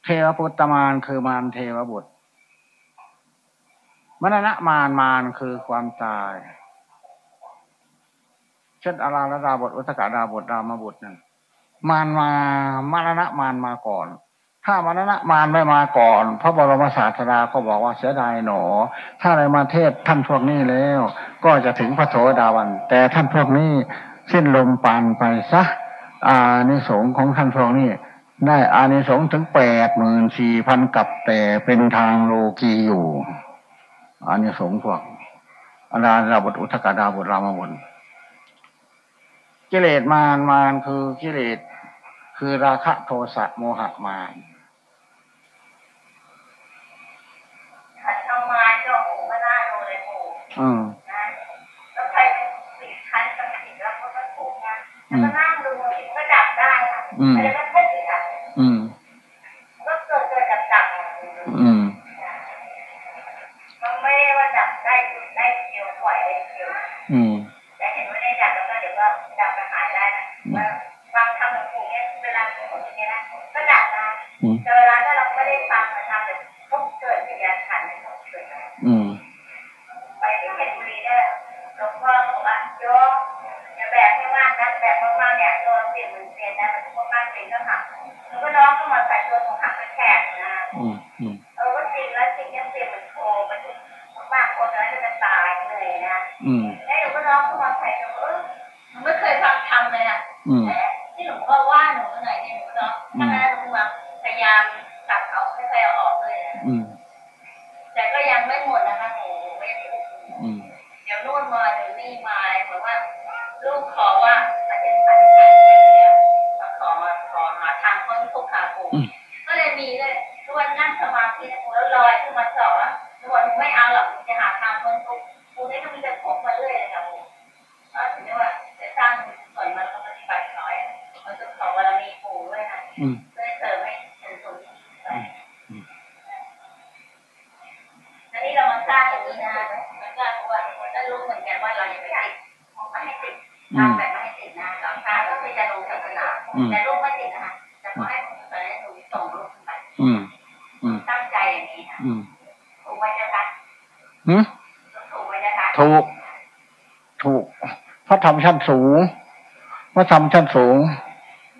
Speaker 1: เทวปุตตมารคือมารเทวบุตรมรณะมารมารคือความตาย เช่นอาราลดาบทอุตกาดาบทรามบุตรนั่นมารมามรณะมารมาก่อน ถ้ามรณะมารไม่มาก่อน พระบรมศาสดาก็บอกว่าเสียดายหนอ ถ้าอะไรมาเทศท่านพวกนี้แล้ว ก็จะถึงพระโสดาวัน แต่ท่านพวกนี้สิ้นลมปานไปซะอานิสงของท่านพวกนี้ ได้อานิสงถึงแปดหมื่นสี่พันกับแต่เป็นทางโลกีอยู่อานิสงพวกอาราดาบทอุทกาดาบทรามบุตรกิเลสมารมารคือกิเลสคือราคะโทสะโมหะมาร
Speaker 2: ขันทำมารก็ปู่ก็น่าดูเลยปู่
Speaker 1: อืม
Speaker 2: แล้วใครติดคันกับติดแล้วก็ก็ถูกนะแล้วก็นั่งดูมันก็ดับได้ค่ะ
Speaker 1: อืม
Speaker 2: แต่ก็ไม่ติดอะ
Speaker 1: อืม
Speaker 2: ก็เกิดเกิดดับดับ
Speaker 1: อืม
Speaker 2: มันไม่ได้ว่าดับได้ได้เดียวปล่อยได้เดียว
Speaker 1: อืม
Speaker 2: แต่เห็นว่าได้ดับแล้วก็เดี๋ยวก็ดับไปหายได้นะว่างทำหลวงปู่เนี่ยเวลาที่ผมอย่างเงี้ยนะก็ดับนะ
Speaker 1: อืม
Speaker 2: แต่เวลาถ้าเราไม่ได้ฟังมันทำเลยปุ๊บเกิดกิริยาขันในของเกิดนะ
Speaker 1: อืม
Speaker 2: ไปที่เพชรบุรีเนี่ยหลวงพ่อบอกว่าโยมอย่าแบกให้มากนะแบกมากๆ เนี่ยตัวเปลี่ยนมือเรียนนะมันก็มากๆเปลี่ยนก็หักหนูก็น้องก็มาใส่ตัวของหักมันแขกนะ
Speaker 1: อืม
Speaker 2: เออว่าจริงแล้วจริงยังเปลี่ยนมันโคมันมากคนนั้นจะตายเลยนะ
Speaker 1: อืม
Speaker 2: แล้วหนูก็น้องก็มาใส่ตัวเออหนูไม่เคยฟังทำเลยอะ
Speaker 1: อืม
Speaker 2: ที่หนูก็ว่าหนูหน่อยเนี่ยหนูก็น้องถ้งั้นหนูมาพยายาม เพื่อเสริมให้เป็นส่วนที่ไปอันนี้เรามาสร้างอย่างนี้นะแล้วก็รู้ว่าจะรู้เหมือนกันว่าเราจะไปติดไม่ให้ติด
Speaker 1: อื
Speaker 2: ทำแบบไม่ให้ติดนะสอนทางก็คือจะลงศาสนา
Speaker 1: ม
Speaker 2: แต่ลูกไม่ติดนะคะแต่ขอให้ผมไปให้หนูส่งลูกไป
Speaker 1: อืมอืม
Speaker 2: ตั้งใจอย่างนี้นะถูกไหมเจ้าคะถูกไหมเจ้าคะ
Speaker 1: ถูก ถูกพระธรรมชั้นสูงพระธรรมชั้นสูง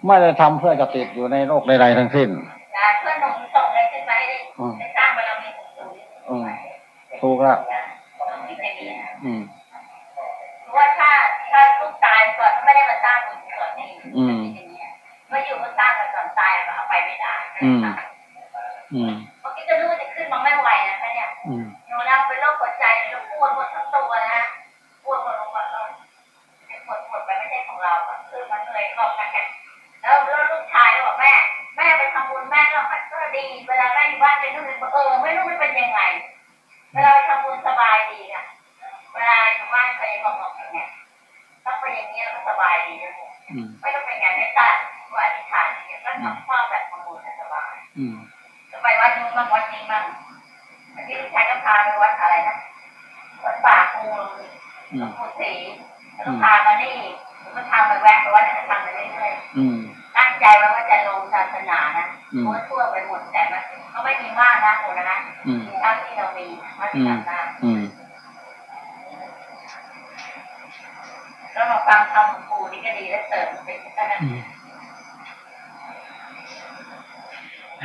Speaker 1: ไม่ได้ทำเพื่อจะติดอยู่ในโลกใดๆทั้งสิ้น
Speaker 2: นะเพื่อนหนูส่งให้ขึ้นไปให้ได้
Speaker 1: อืม
Speaker 2: ได้สร้างบารมีสูง
Speaker 1: อืม
Speaker 2: ๆ
Speaker 1: ถูกละ
Speaker 2: ต้องคิดอย่างนี้นะ
Speaker 1: อืม
Speaker 2: เพราะว่าถ้าถ้าลูกตายก่อนก็ไม่ได้มาสร้างบุญก่อนนี่
Speaker 1: อืม
Speaker 2: อย่างเงี้ยเมื่ออยู่ก็สร้างมาก่อนตายก็เอาไปไม่ได้
Speaker 1: อืม อืม
Speaker 2: เมื่อกี้จะรู้ว่าจะขึ้นมาไม่ไหวนะคะเนี่ย
Speaker 1: อืม
Speaker 2: หนูนะเป็นโรคหัวใจหนูปวดหมดทั้งตัวนะปวดหมดลงมาเออปวดหมดไปไม่ใช่ของเราอะคือมันเหนื่อยก็แค่แล้วแล้วลูกชายบอกแม่ แม่ไปทำบุญแม่ก็ก็ดี เวลาแม่อยู่บ้านเป็นนู่นเออไม่รู้มันเป็นยังไง เวลาไปทำบุญสบายดีค่ะเวลาอยู่บ้านเคยบอกบอกอย่างเงี้ยต้องไปอย่างนี้แล้วก็สบายดีนะ
Speaker 1: อืม
Speaker 2: ไม่ต้องไปงานไม่ตัดว่าอธิษฐานอย่างเงี้ยก็ทำข้าวแบบทำบุญสบาย
Speaker 1: อืม
Speaker 2: จะไปวัดนู้นบ้างวัดนี้บ้างอันนี้ลูกชายก็พาไปวัดอะไรนะวัดป่าคูหล
Speaker 1: อื
Speaker 2: ว
Speaker 1: ม
Speaker 2: งปู่ศรีแล้วก็พามานี่ก็ทำไปแวะไปวัดไหนก็ทำไปเรื่อย
Speaker 1: อืม
Speaker 2: ๆตั้งใจไว้ว่าจะลงศาสนานะ
Speaker 1: อืม
Speaker 2: ทั่วทั่วไปหมดแต่มันก็ไม่มีมากนะโอ้นะ
Speaker 1: อืม
Speaker 2: มีเท่าที่เรามีมาที่ทำได้
Speaker 1: อืม
Speaker 2: แล้วมาฟังคำของปู่นี่ก็ดีและเสริมไปกันนะ
Speaker 1: อืม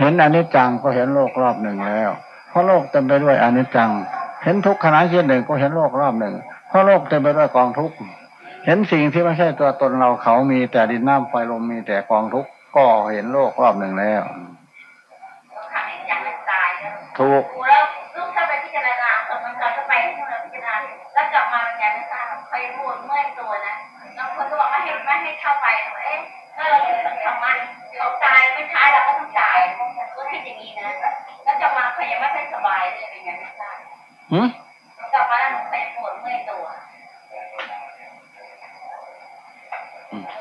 Speaker 1: เห็นอนิจจังก็เห็นโลกรอบหนึ่งแล้ว เพราะโลกเต็มไปด้วยอนิจจัง เห็นทุกขณะเช่นหนึ่งก็เห็นโลกรอบหนึ่ง เพราะโลกเต็มไปด้วยกองทุกข์เห็นสิ่งที่ไม่ใช่ตัวตนเราเขามีแต่ดินน้ำไฟลมมีแต่กองทุกข์ก็เห็นโลกรอบหนึ่งแล้ว
Speaker 2: ต้องขังอย่างไม่ตายนะ
Speaker 1: ถูก
Speaker 2: ปู่แล้วลูก เข้าไปพิจาราตออนก็ไปที่นู่นแล้วพิจารณาแล้วกลับมาเป็นเขางคนก็บอกไม่ให้ไม่ให้เข้าไปเอ๊ะถ้าเราจะทำมันเขาตายไม่ท้ายเราก็ต้องจ่ายก็คิดอย่างนี้นะแล้วกลับมาเคยยังไม่ค่อยสบายเลยเป็นไงไม่ทราบ
Speaker 1: หืม
Speaker 2: กลับมาแล้วหนูเคยปวดเมื่อยตัว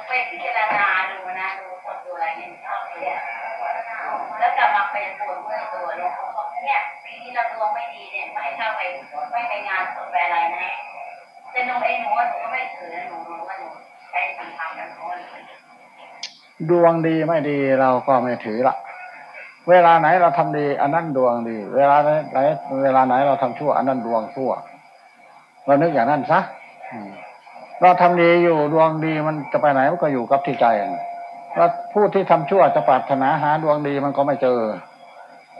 Speaker 2: ไปพิจารณาดูนะดูคนดูอะไรเนี่ยชอบเนี่ยแล้วกลับมาไปปวดเมื่อยตัวเนี่ยเนี่ยปีนี้เราดวงไม่ดีเนี่ยไม่เข้าไปไม่ไปงานศพไปอะไรนะแต่หนูเองหนูว่าหนูก็ไม่ถือหนูรู้ว่าหนูไปทำทำกันโน้น
Speaker 1: ดวงดีไม่ดีเราก็ไม่ถือละเวลาไหนเราทำดี อันนั้นดวงดี เวลาไหนเวลาไหนเราทำชั่ว อันนั้นดวงชั่ว เรานึกอย่างนั้นซะเราทำดีอยู่ดวงดีมันจะไปไหนมันก็อยู่กับที่ใจแล้วผู้ที่ทำชั่วจะปรารถนาหาดวงดีมันก็ไม่เจอ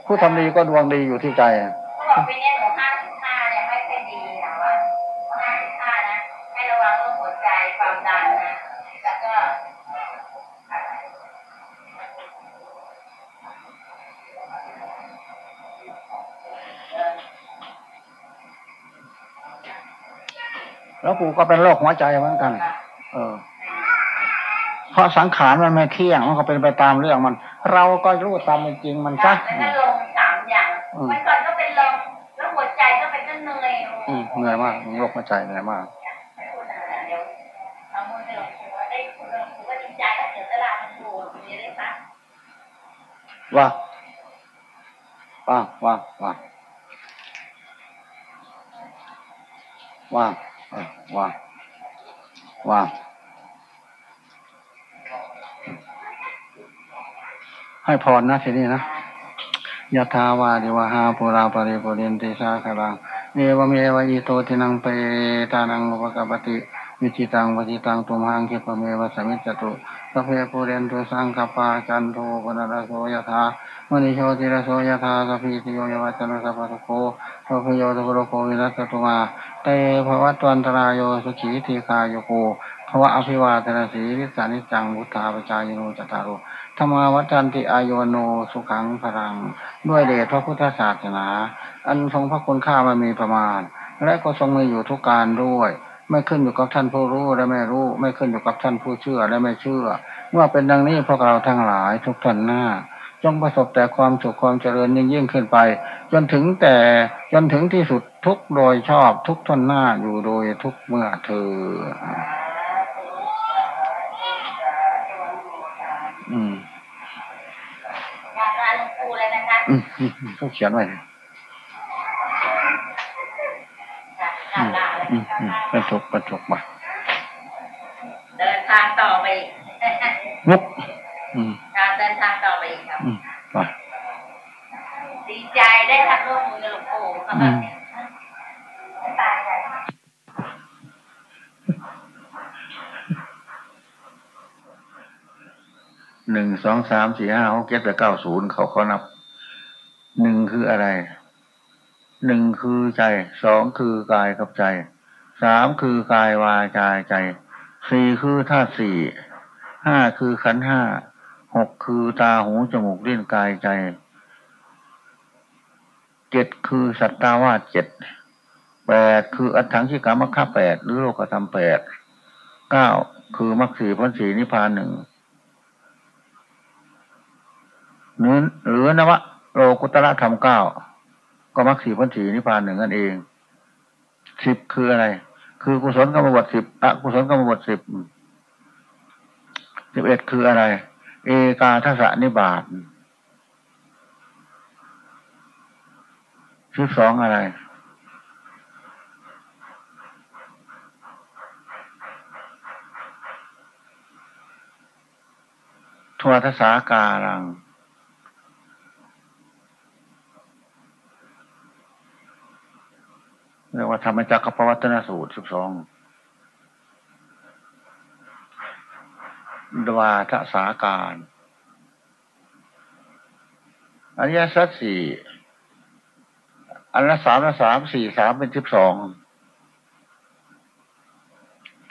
Speaker 1: ผู้ทำดีก็ดวงดีอยู่ที่ใจ
Speaker 2: เขาบอกปีนี้หนูห้าสิบห้าเนี่ยไม่ค่อยดีนะว่าห้าสิบห้านะให้ระวังเรื่องหัวใจความดันนะแล้วก็
Speaker 1: แล้วกูก็เป็นโรคหัวใจเหมือนกัน เออ เพราะสังขารมันไม่เที่ยงมันก็เป็นไปตามเรื่องมัน เราก็รู้ตามเป็นจริงมัน
Speaker 2: แล้ว
Speaker 1: ซะ
Speaker 2: ก็ลงสามอย่าง
Speaker 1: อืม
Speaker 2: มันก่อนก็เป็นลมแล้วหัวใจก็เป็นก็เหนื่อย
Speaker 1: อืมเหนื่อยมากโรคหัวใจเหนื่อยมาก
Speaker 2: ไม่พูดอะไรเดี๋ยวเอามือไปลงตัวได้คุณลงตัวก็ดีใจก็เสียสละมันดูมีได้ปะ
Speaker 1: ว่าว่าว่าว่า ว่าเออว่าว่าให้พรนะทีนี้นะยะถาวาริวะหาปูรา ปะริปูเรนติสาคะรังเอวะเมวะอิโตทินนังเปตานังอุปะกัปปะติ อิจฉิตัง ปัตถิตังตุมหัง ขิปปะเมวะ สะมิชฌะตุ สัพเพปูเรนตุสังกัปปาจันโทปัณณะระโสยะถา มะณิโชติระโสยะถา สัพพีติโย วิวัชชันตุ สัพพะโรโควินัสสะตุมาเต ภะวัตวันตะราโยสุขีทีฆายุโกภวะอภิวาทนาสีริสานิจังบุตตาปจายโนจตารโรธรรมาวัฏันติอายวโนสุขังพลัง ด้วยเดชพระพุทธศาสนา อันทรงพระคุณค่ามันมีประมาณ และก็ทรงมีอยู่ทุกการด้วย ไม่ขึ้นอยู่กับท่านผู้รู้และไม่รู้ ไม่ขึ้นอยู่กับท่านผู้เชื่อและไม่เชื่อ เมื่อเป็นดังนี้พวกเราทั้งหลายทุกท่านหน้า จงประสบแต่ความสุขความเจริญยิ่งยิ่งขึ้นไป จนถึงแต่จนถึงที่สุดทุกโดยชอบทุกท่านหน้าอยู่โดยทุกเมื่อเธอ อืม
Speaker 2: อยากลาหลวงปู่เลยนะคะ
Speaker 1: อืมอืมอืมเขาเขียนไว้
Speaker 2: กลาเลย
Speaker 1: อืมอืมป็นทุกเป็นทุกมา
Speaker 2: เดินทางต่อไป
Speaker 1: มุก
Speaker 2: การเดินทางต่อไปอีกครับ
Speaker 1: อืมไป
Speaker 2: ดีใจได้ทำร่วมมือกับหลวงปู่ครับ
Speaker 1: อืม
Speaker 2: ตายใจ
Speaker 1: หนึ่งสองสามสี่ห้าหกเจ็ดแปดเก้าศูนย์เขาเขานับหนึ่งคืออะไรหนึ่งคือใจสองคือกายกับใจสามคือกายวาจาใจสี่คือธาตุสี่ห้าคือขันธ์ห้า หกคือตาหูจมูกลิ้นกายใจ เจ็ดคือสัตตาวาสเจ็ด แปดคืออัฏฐังคิกามัคคะแปดหรือโลกธรรมแปด เก้าคือมรรคสีพ้นสีนิพพานหนึ่งหรือหรือนวะโลกุตระธรรมเก้าก็มรรคสีพันสีนิพพานหนึ่งนั่นเองสิบคืออะไร คือกุศลกรรมบทสิบอกุศลกรรมบทสิบสิบเอ็ดคืออะไร เอกาทศนิบาตสิบสองอะไร ทวทศาการังเรียกว่าธรรมจักรปวัตนสูตรสิบสอง ดวาทสาการอริยสัจสี่อันละสามละสามสี่สามเป็นสิบสอง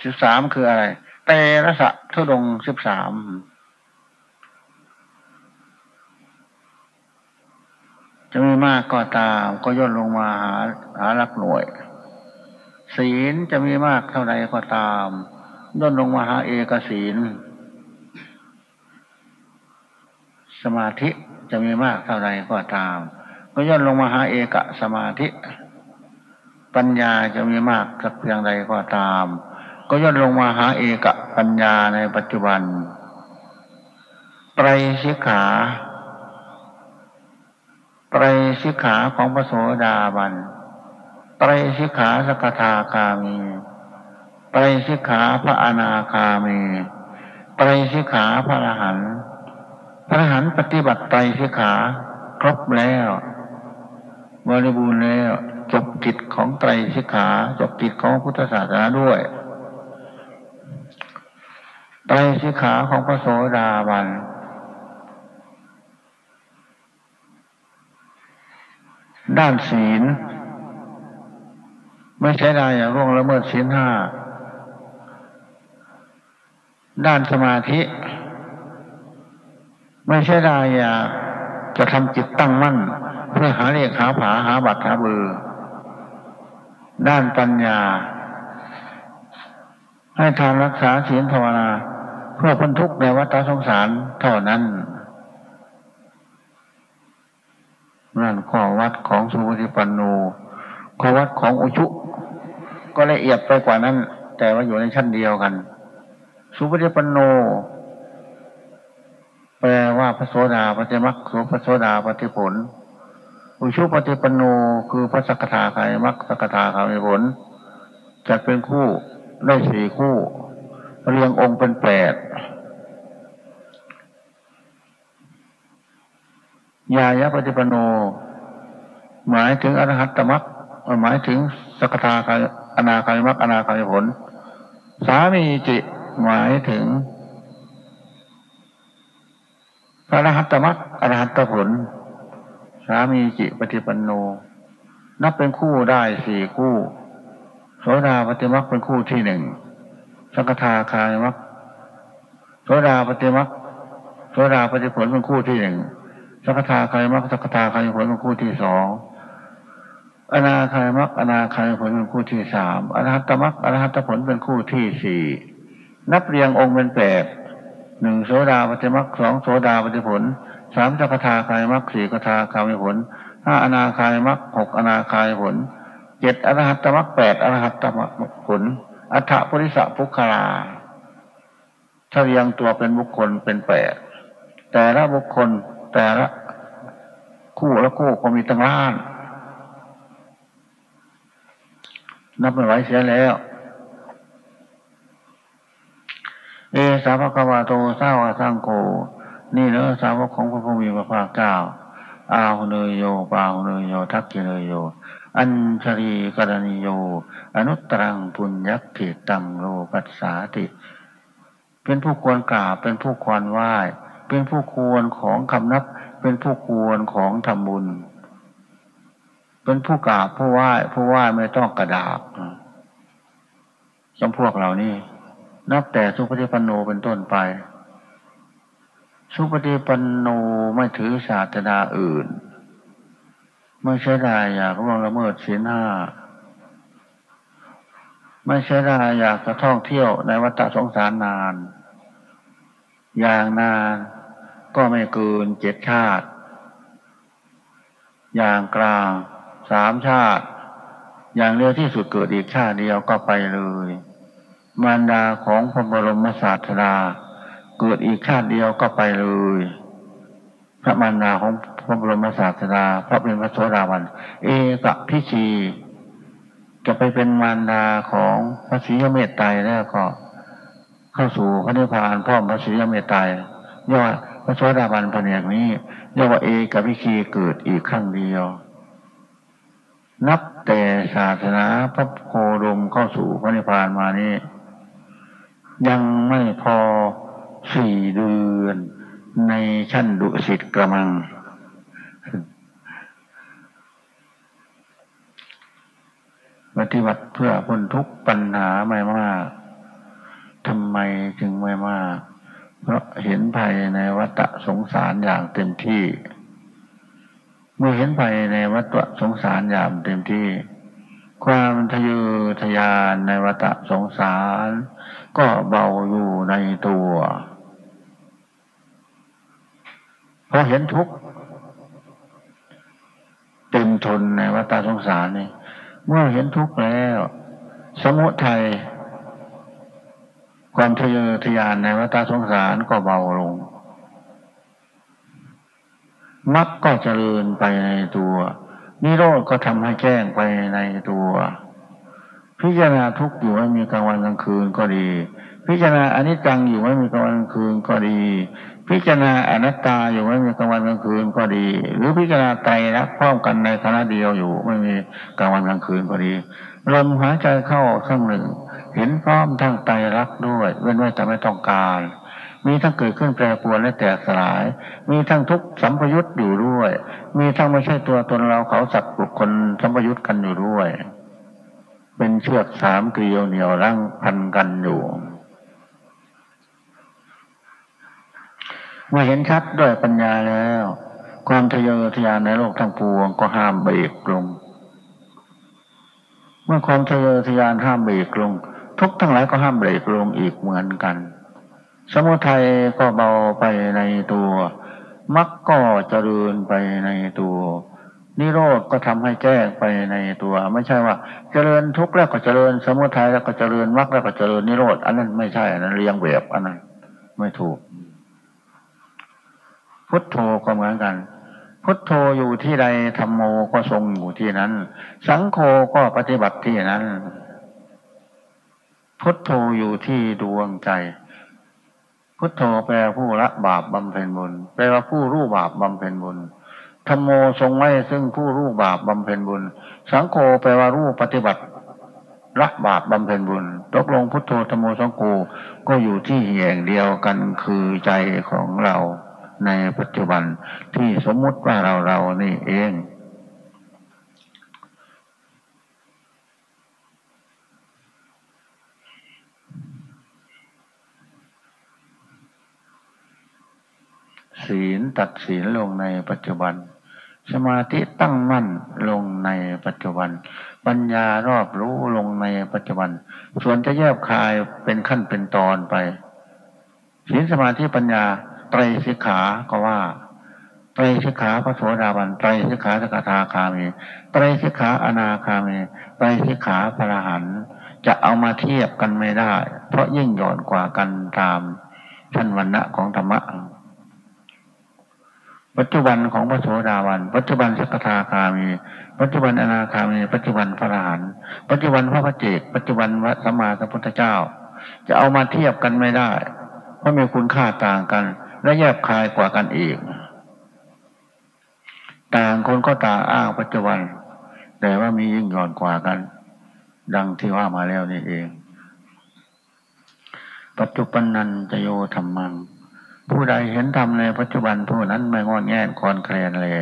Speaker 1: สิบสามคืออะไรเตระสะทุดงสิบสามจะมีมากก็ตามก็ย่นลงมาหาหาลักหน่วย ศีลจะมีมากเท่าใดก็ตามย่นลงมาหาเอกศีล สมาธิจะมีมากเท่าใดก็ตามก็ย่นลงมาหาเอกสมาธิ ปัญญาจะมีมากสักเพียงใดก็ตาม ก็ย่นลงมาหาเอกปปัญญาในปัจจุบันไตรสิกขาไตรสิกขาของพระโสดาบันไตรสิกขาสกทาคามีไตรสิกขาพระอนาคามีไตรสิกขาพระอรหันต์ พระอรหันปฏิบัติไตรสิกขาครบแล้วบริบูรณ์แล้วจบกิจของไตรสิกขาจบกิจของพุทธศาสนาด้วยไตรสิกขาของพระโสดาบันด้านศีล ไม่ใช่ได้อย่างร่วงละเมิดศีลห้า ด้านสมาธิ ไม่ใช่ได้อยากจะทำจิตตั้งมั่น เพื่อหาเรียกหาผาหาบัตรหาเบอร์ด้านปัญญา ให้ทานรักษาศีลภาวนา เพื่อพ้นทุกข์ในวัฏสงสารเท่านั้นนั่นข้อวัดของสุภธิปันโนข้อวัดของอุชุ ก็ละเอียดไปกว่านั้น แต่ว่าอยู่ในชั้นเดียวกัน สุภธิปันโน แปลว่าพระโสดาปฏิมักสุพระโสดาปฏิผลอุชุปฏิปนโนคือพระสกทาคายมักสกทาคายผลจัดเป็นคู่ได้สี่คู่ เรียงองค์เป็นแปดยายะปฏิปโน หมายถึงอรหัตตมักหมายถึงสกทาคาอนาคามักอนาคาผล สามีจิหมายถึง อรหัตตมักอรหัตตผล สามีจิปฏิปันโน นับเป็นคู่ได้สี่คู่ โสดาปฏิมักเป็นคู่ที่หนึ่งสกทาคายมักโสดาปฏิมักโสดาปฏิผลเป็นคู่ที่หนึ่งสักทาคายมักสักทาคายผลเป็นคู่ที่สองอนาคายมักอนาคายผลเป็นคู่ที่สามอรหัตมักอรหัตผลเป็นคู่ที่สี่นับเรียงองค์เป็นแปด หนึ่งโสดาปฏิมักสองโสดาปฏิผลสามสักทาคายมักสี่กทาคายผลห้าอนาคายมักหกอนาคายผลเจ็ดอรหัตมักแปดอรหัตตมักผล อัฏฐปริสะภุคลาถ้าเรียงตัวเป็นบุคคลเป็นแปดแต่ละบุคคลแต่ละคู่ละคู่ก็มีตั้งล้าน นับไม่ไหวเสียแล้ว เอสาวกวาโตสาวาสังโก นี่เนอะสาวกของพระพุทธมีพระภาคเจ้าอาหุเนยโยปาหุเนยโย ทักกิเนยโย อัญชรีกรณีโย อนุตรังปุญญักเกตังโลกัสสาติ เป็นผู้ควรกราบ เป็นผู้ควรไหว้ เป็นผู้ควรของคำนับ เป็นผู้ควรของทำบุญ เป็นผู้กราบผู้ไหว้ ผู้ไหว้ไม่ต้องกระดาบจำพวกเหล่านี้ นับแต่สุปฏิปันโนเป็นต้นไป สุปฏิปันโนไม่ถือศาสนาอื่น ไม่ใช่ได้อยากร่วงละเมิดศีลห้า ไม่ใช่ได้อยากจะท่องเที่ยวในวัฏสงสารนาน อย่างนานก็ไม่เกินเจ็ดชาติ อย่างกลางสามชาติ อย่างเร็วที่สุดเกิดอีกชาติเดียวก็ไปเลย มารดาของพระบรมศาสดาเกิดอีกชาติเดียวก็ไปเลย พระมารดาของพระบรมศาสดาพระเป็นพระโสดาบัน เอกพิชีจะไปเป็นมารดาของพระศรีเมตไตรแล้วก็ เข้าสู่พระนิพพานพร้อมพระศรีเมตไตรยอดพระโสดาบันแผนกนี้เรียกว่าเอกวิคีเกิดอีกครั้งเดียว นับแต่ศาสนาพระโคดมเข้าสู่พระนิพพานมานี้ ยังไม่พอสี่เดือนในชั้นดุสิตกระมัง ปฏิบัติเพื่อพ้นทุกปัญหาไม่มากทำไมจึงไม่มาก เพราะเห็นภัยในวัฏสงสารอย่างเต็มที่ เมื่อเห็นภัยในวัฏสงสารอย่างเต็มที่ ความทะเยอทะยานในวัฏสงสาร ก็เบาอยู่ในตัวพอเห็นทุกข์เต็มทนในวัฏสงสารนี่เมื่อเห็นทุกข์แล้ว สมุทัยความทะเยอทะยานในวัฏสงสารก็เบาลงมรรคก็เจริญไปในตัว นิโรธก็ทำให้แจ้งไปในตัว พิจารณาทุกอยู่ไม่มีกลางวันกลางคืนก็ดี พิจารณาอนิจจังอยู่ไม่มีกลางวันกลางคืนก็ดี พิจารณาอนัตตาอยู่ไม่มีกลางวันกลางคืนก็ดี หรือพิจารณาไตรลักษณ์พร้อมกันในคณะเดียวอยู่ไม่มีกลางวันกลางคืนก็ดีลมหายใจเข้าข้างหนึ่ง เห็นพร้อมทั้งไตรลักษณ์ด้วยเว้นไว้แต่ไม่ต้องการมีทั้งเกิดขึ้นแปรปรวนและแตกสลาย มีทั้งทุกสัมพยุตอยู่ด้วย มีทั้งไม่ใช่ตัวตนเราเขาสัตว์บุคคลสัมพยุตกันอยู่ด้วย เป็นเชือกสามเกลียวเหนียวรั้งพันกันอยู่เมื่อเห็นชัดด้วยปัญญาแล้ว ความทะเยอทะยานในโลกทั้งปวงก็ห้ามเบรกลง เมื่อความทะเยอทะยานห้ามเบรกลง ทุกทั้งหลายก็ห้ามเบรกลงอีกเหมือนกัน สมุทัยก็เบาไปในตัวมรรคก็เจริญไปในตัว นิโรธก็ทำให้แจ้งไปในตัว ไม่ใช่ว่า เจริญทุกข์แล้วก็เจริญสมุทัยแล้วก็เจริญมรรคแล้วก็เจริญนิโรธอันนั้นไม่ใช่อันนั้นเรียงแบบอันนั้นไม่ถูก พุทโธก็เหมือนกัน พุทโธอยู่ที่ใดธรรมโมก็ทรงอยู่ที่นั้น สังโฆก็ปฏิบัติที่นั้น พุทโธอยู่ที่ดวงใจพุทโธแปลผู้ละบาปบำเพ็ญบุญแปลว่าผู้รู้บาปบำเพ็ญบุญ ธรรมโมทรงไว้ซึ่งผู้รู้บาปบำเพ็ญบุญ สังโฆแปลว่ารู้ปฏิบัติละบาปบำเพ็ญบุญตกลงพุทโธธรรมโมสังโฆก็อยู่ที่แห่งเดียวกันคือใจของเราในปัจจุบันที่สมมุติว่าเราเรานี่เอง ศีลตัดศีลลงในปัจจุบัน สมาธิตั้งมั่นลงในปัจจุบัน ปัญญารอบรู้ลงในปัจจุบัน ส่วนจะแยบคายเป็นขั้นเป็นตอนไปศีลสมาธิปัญญาไตรสิกขาก็ว่าไตรสิกขาพระโสดาบันไตรสิกขาสกทาคามีไตรสิกขาอนาคามีไตรสิกขาพระหันจะเอามาเทียบกันไม่ได้ เพราะยิ่งหย่อนกว่ากันตามชั้นวันณะของธรรมะ ปัจจุบันของพระโสดาบัน ปัจจุบันสักทาคามี ปัจจุบันอนาคามี ปัจจุบันพระอรหันต์ปัจจุบันพระพเจกปัจจุบันพระสัมมาสัมพุทธเจ้า จะเอามาเทียบกันไม่ได้ เพราะมีคุณค่าต่างกัน และแยบคายกว่ากันอีก ต่างคนก็ต่างอ้างปัจจุบัน แต่ว่ามียิ่งย่อนกว่ากัน ดังที่ว่ามาแล้วนี่เอง ปัจจุบันนันจะโยธรรมัง ผู้ใดเห็นธรรมในปัจจุบันผู้นั้นไม่งอนแง่คอนแคลนเลย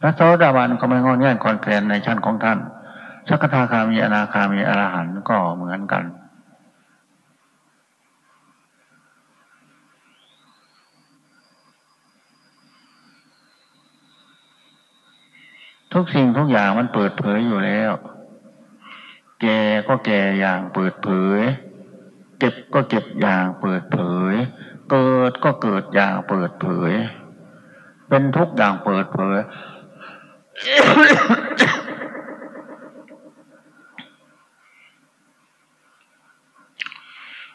Speaker 1: พระโสดาบันก็ไม่งอนแง่คอนแคลนในชั้นของท่านสักทาคามีอนาคามีอรหันต์ก็เหมือนกัน ทุกสิ่งทุกอย่างมันเปิดเผยอยู่แล้ว แกก็แก่อย่างเปิดเผย เก็บก็เก็บอย่างเปิดเผย เกิดก็เกิดอย่างเปิดเผย เป็นทุกอย่างเปิดเผย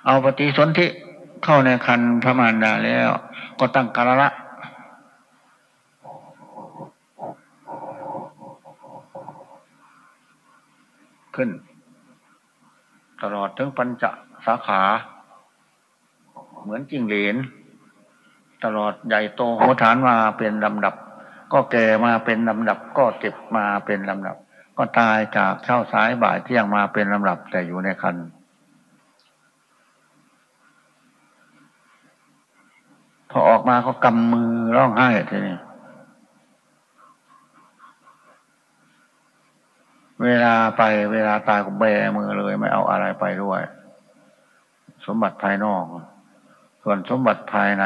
Speaker 1: เอาปฏิสนธิเข้าในคันพระมารดาแล้ว ก็ตั้งกาละขึ้น ตลอดถึงปัญจ สาขา เหมือนจิ้งเหลน ตลอดใหญ่โตโหฐานมาเป็นลำดับ ก็แก่มาเป็นลำดับ ก็เจ็บมาเป็นลำดับ ก็ตายจากเช้าสายบ่ายเที่ยงมาเป็นลำดับ แต่อยู่ในคันพอออกมาก็กำมือร้องไห้ทีนี้เวลาไปเวลาตายก็แบมือเลย ไม่เอาอะไรไปด้วย สมบัติภายนอก ส่วนสมบัติภายใน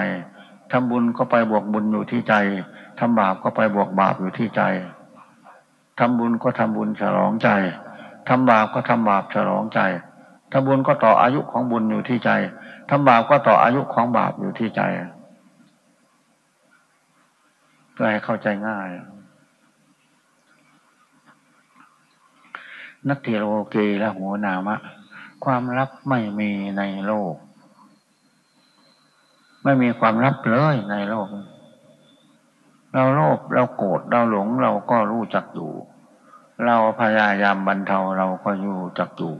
Speaker 1: ทำบุญก็ไปบวกบุญอยู่ที่ใจทำบาปก็ไปบวกบาปอยู่ที่ใจทำบุญก็ทำบุญฉลองใจทำบาปก็ทำบาปฉลองใจทำบุญก็ต่ออายุของบุญอยู่ที่ใจทำบาปก็ต่ออายุของบาปอยู่ที่ใจ เพื่อให้เข้าใจง่าย นัตติโลเกและหัวนามะ ความลับไม่มีในโลก ไม่มีความลับเลยในโลก เราโลภเราโกรธเราหลงเราก็รู้จักอยู่ เราพยายามบรรเทาเราก็รู้จักอยู่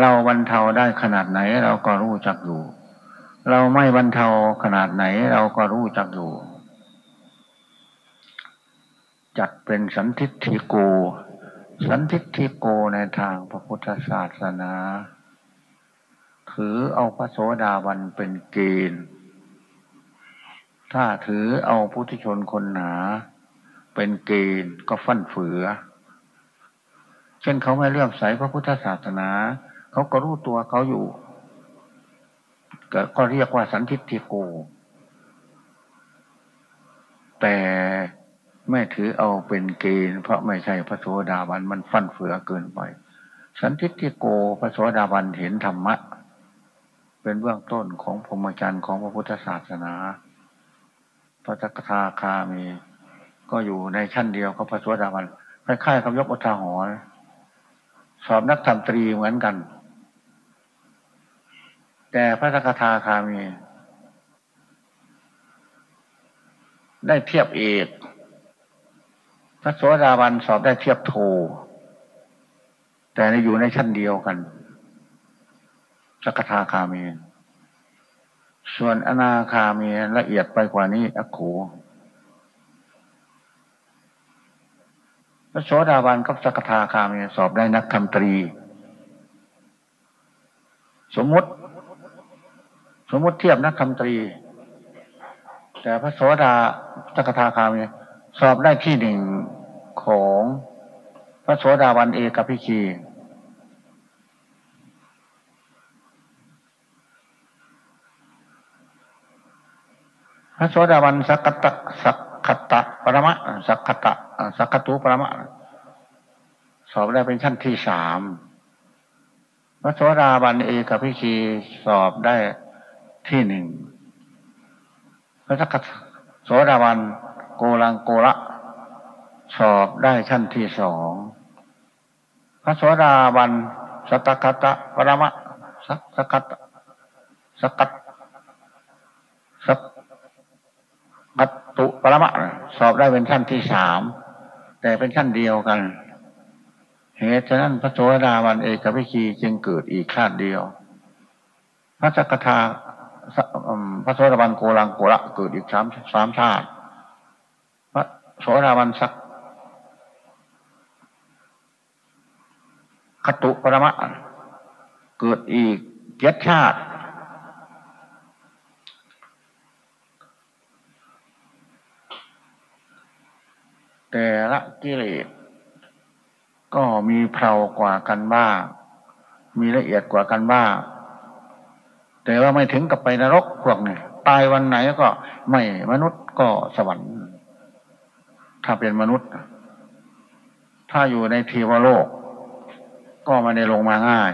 Speaker 1: เราบรรเทาได้ขนาดไหนเราก็รู้จักอยู่ เราไม่บรรเทาขนาดไหนเราก็รู้จักอยู่ จัดเป็นสันทิฏฐิโกสันทิฏฐิโกในทางพระพุทธศาสนา ถือเอาพระโสดาบันเป็นเกณฑ์ ถ้าถือเอาพุทธชนคนหนา เป็นเกณฑ์ก็ฟั่นเฟือ เช่นเขาไม่เลื่อมใสพระพุทธศาสนา เขาก็รู้ตัวเขาอยู่ ก็เรียกว่าสันทิฏฐิโก แต่ไม่ถือเอาเป็นเกณฑ์ เพราะไม่ใช่พระโสดาบันมันฟั่นเฟือเกินไป สันทิฏฐิโกพระโสดาบันเห็นธรรมะ เป็นเบื้องต้นของพรหมจรรย์ของพระพุทธศาสนา พระจักทาคามี ก็อยู่ในชั้นเดียวกับพระสวสดาบันคล้ายๆกับยกอุทาหรณ์สอบนักธรรมตรีเหมือนกัน แต่พระจักทาคามี ได้เทียบเอกพระสวสดาบันสอบได้เทียบโท แต่อยู่ในชั้นเดียวกัน สกทาคามี ส่วนอนาคามีละเอียดไปกว่านี้อโขพระโสดาบันกับสกทาคามีสอบได้นักธรรมตรี สมมติ สมมติเทียบนักธรรมตรี แต่พระโสดาสกทาคามีสอบได้ที่หนึ่งของพระโสดาบันเอกพิคี ระโสดาบันสักตะสักขตะปรมะสักขตะสักขตุปรมะสอบได้เป็นชั้นที่สามพระโสดาบันเอกพิชีสอบได้ที่หนึ่งพระสักโสดาบันโกลังโกละ สอบได้ชั้นที่สองพระโสดาบันสักขตะปรมะสักสักสักสัก มัตตุปรมะสอบได้เป็นชั้นที่สามแต่เป็นชั้นเดียวกัน เหตุฉะนั้นพระโสดาบันเอกวิคีจึงเกิดอีกชาติเดียว พระจักทาพระโสดาบันโกลังโกละเกิดอีกสามสามชาติ พระโสดาบันสักขตุปรมะเกิดอีกเจ็ดชาติ แต่ละกิเลสก็มีเพลากว่ากันบ้าง มีละเอียดกว่ากันบ้าง แต่ว่าไม่ถึงกับไปนรกพวกนี้ตายวันไหนก็ไม่มนุษย์ก็สวรรค์ ถ้าเป็นมนุษย์ ถ้าอยู่ในเทวโลก ก็ไม่ได้ลงมาง่าย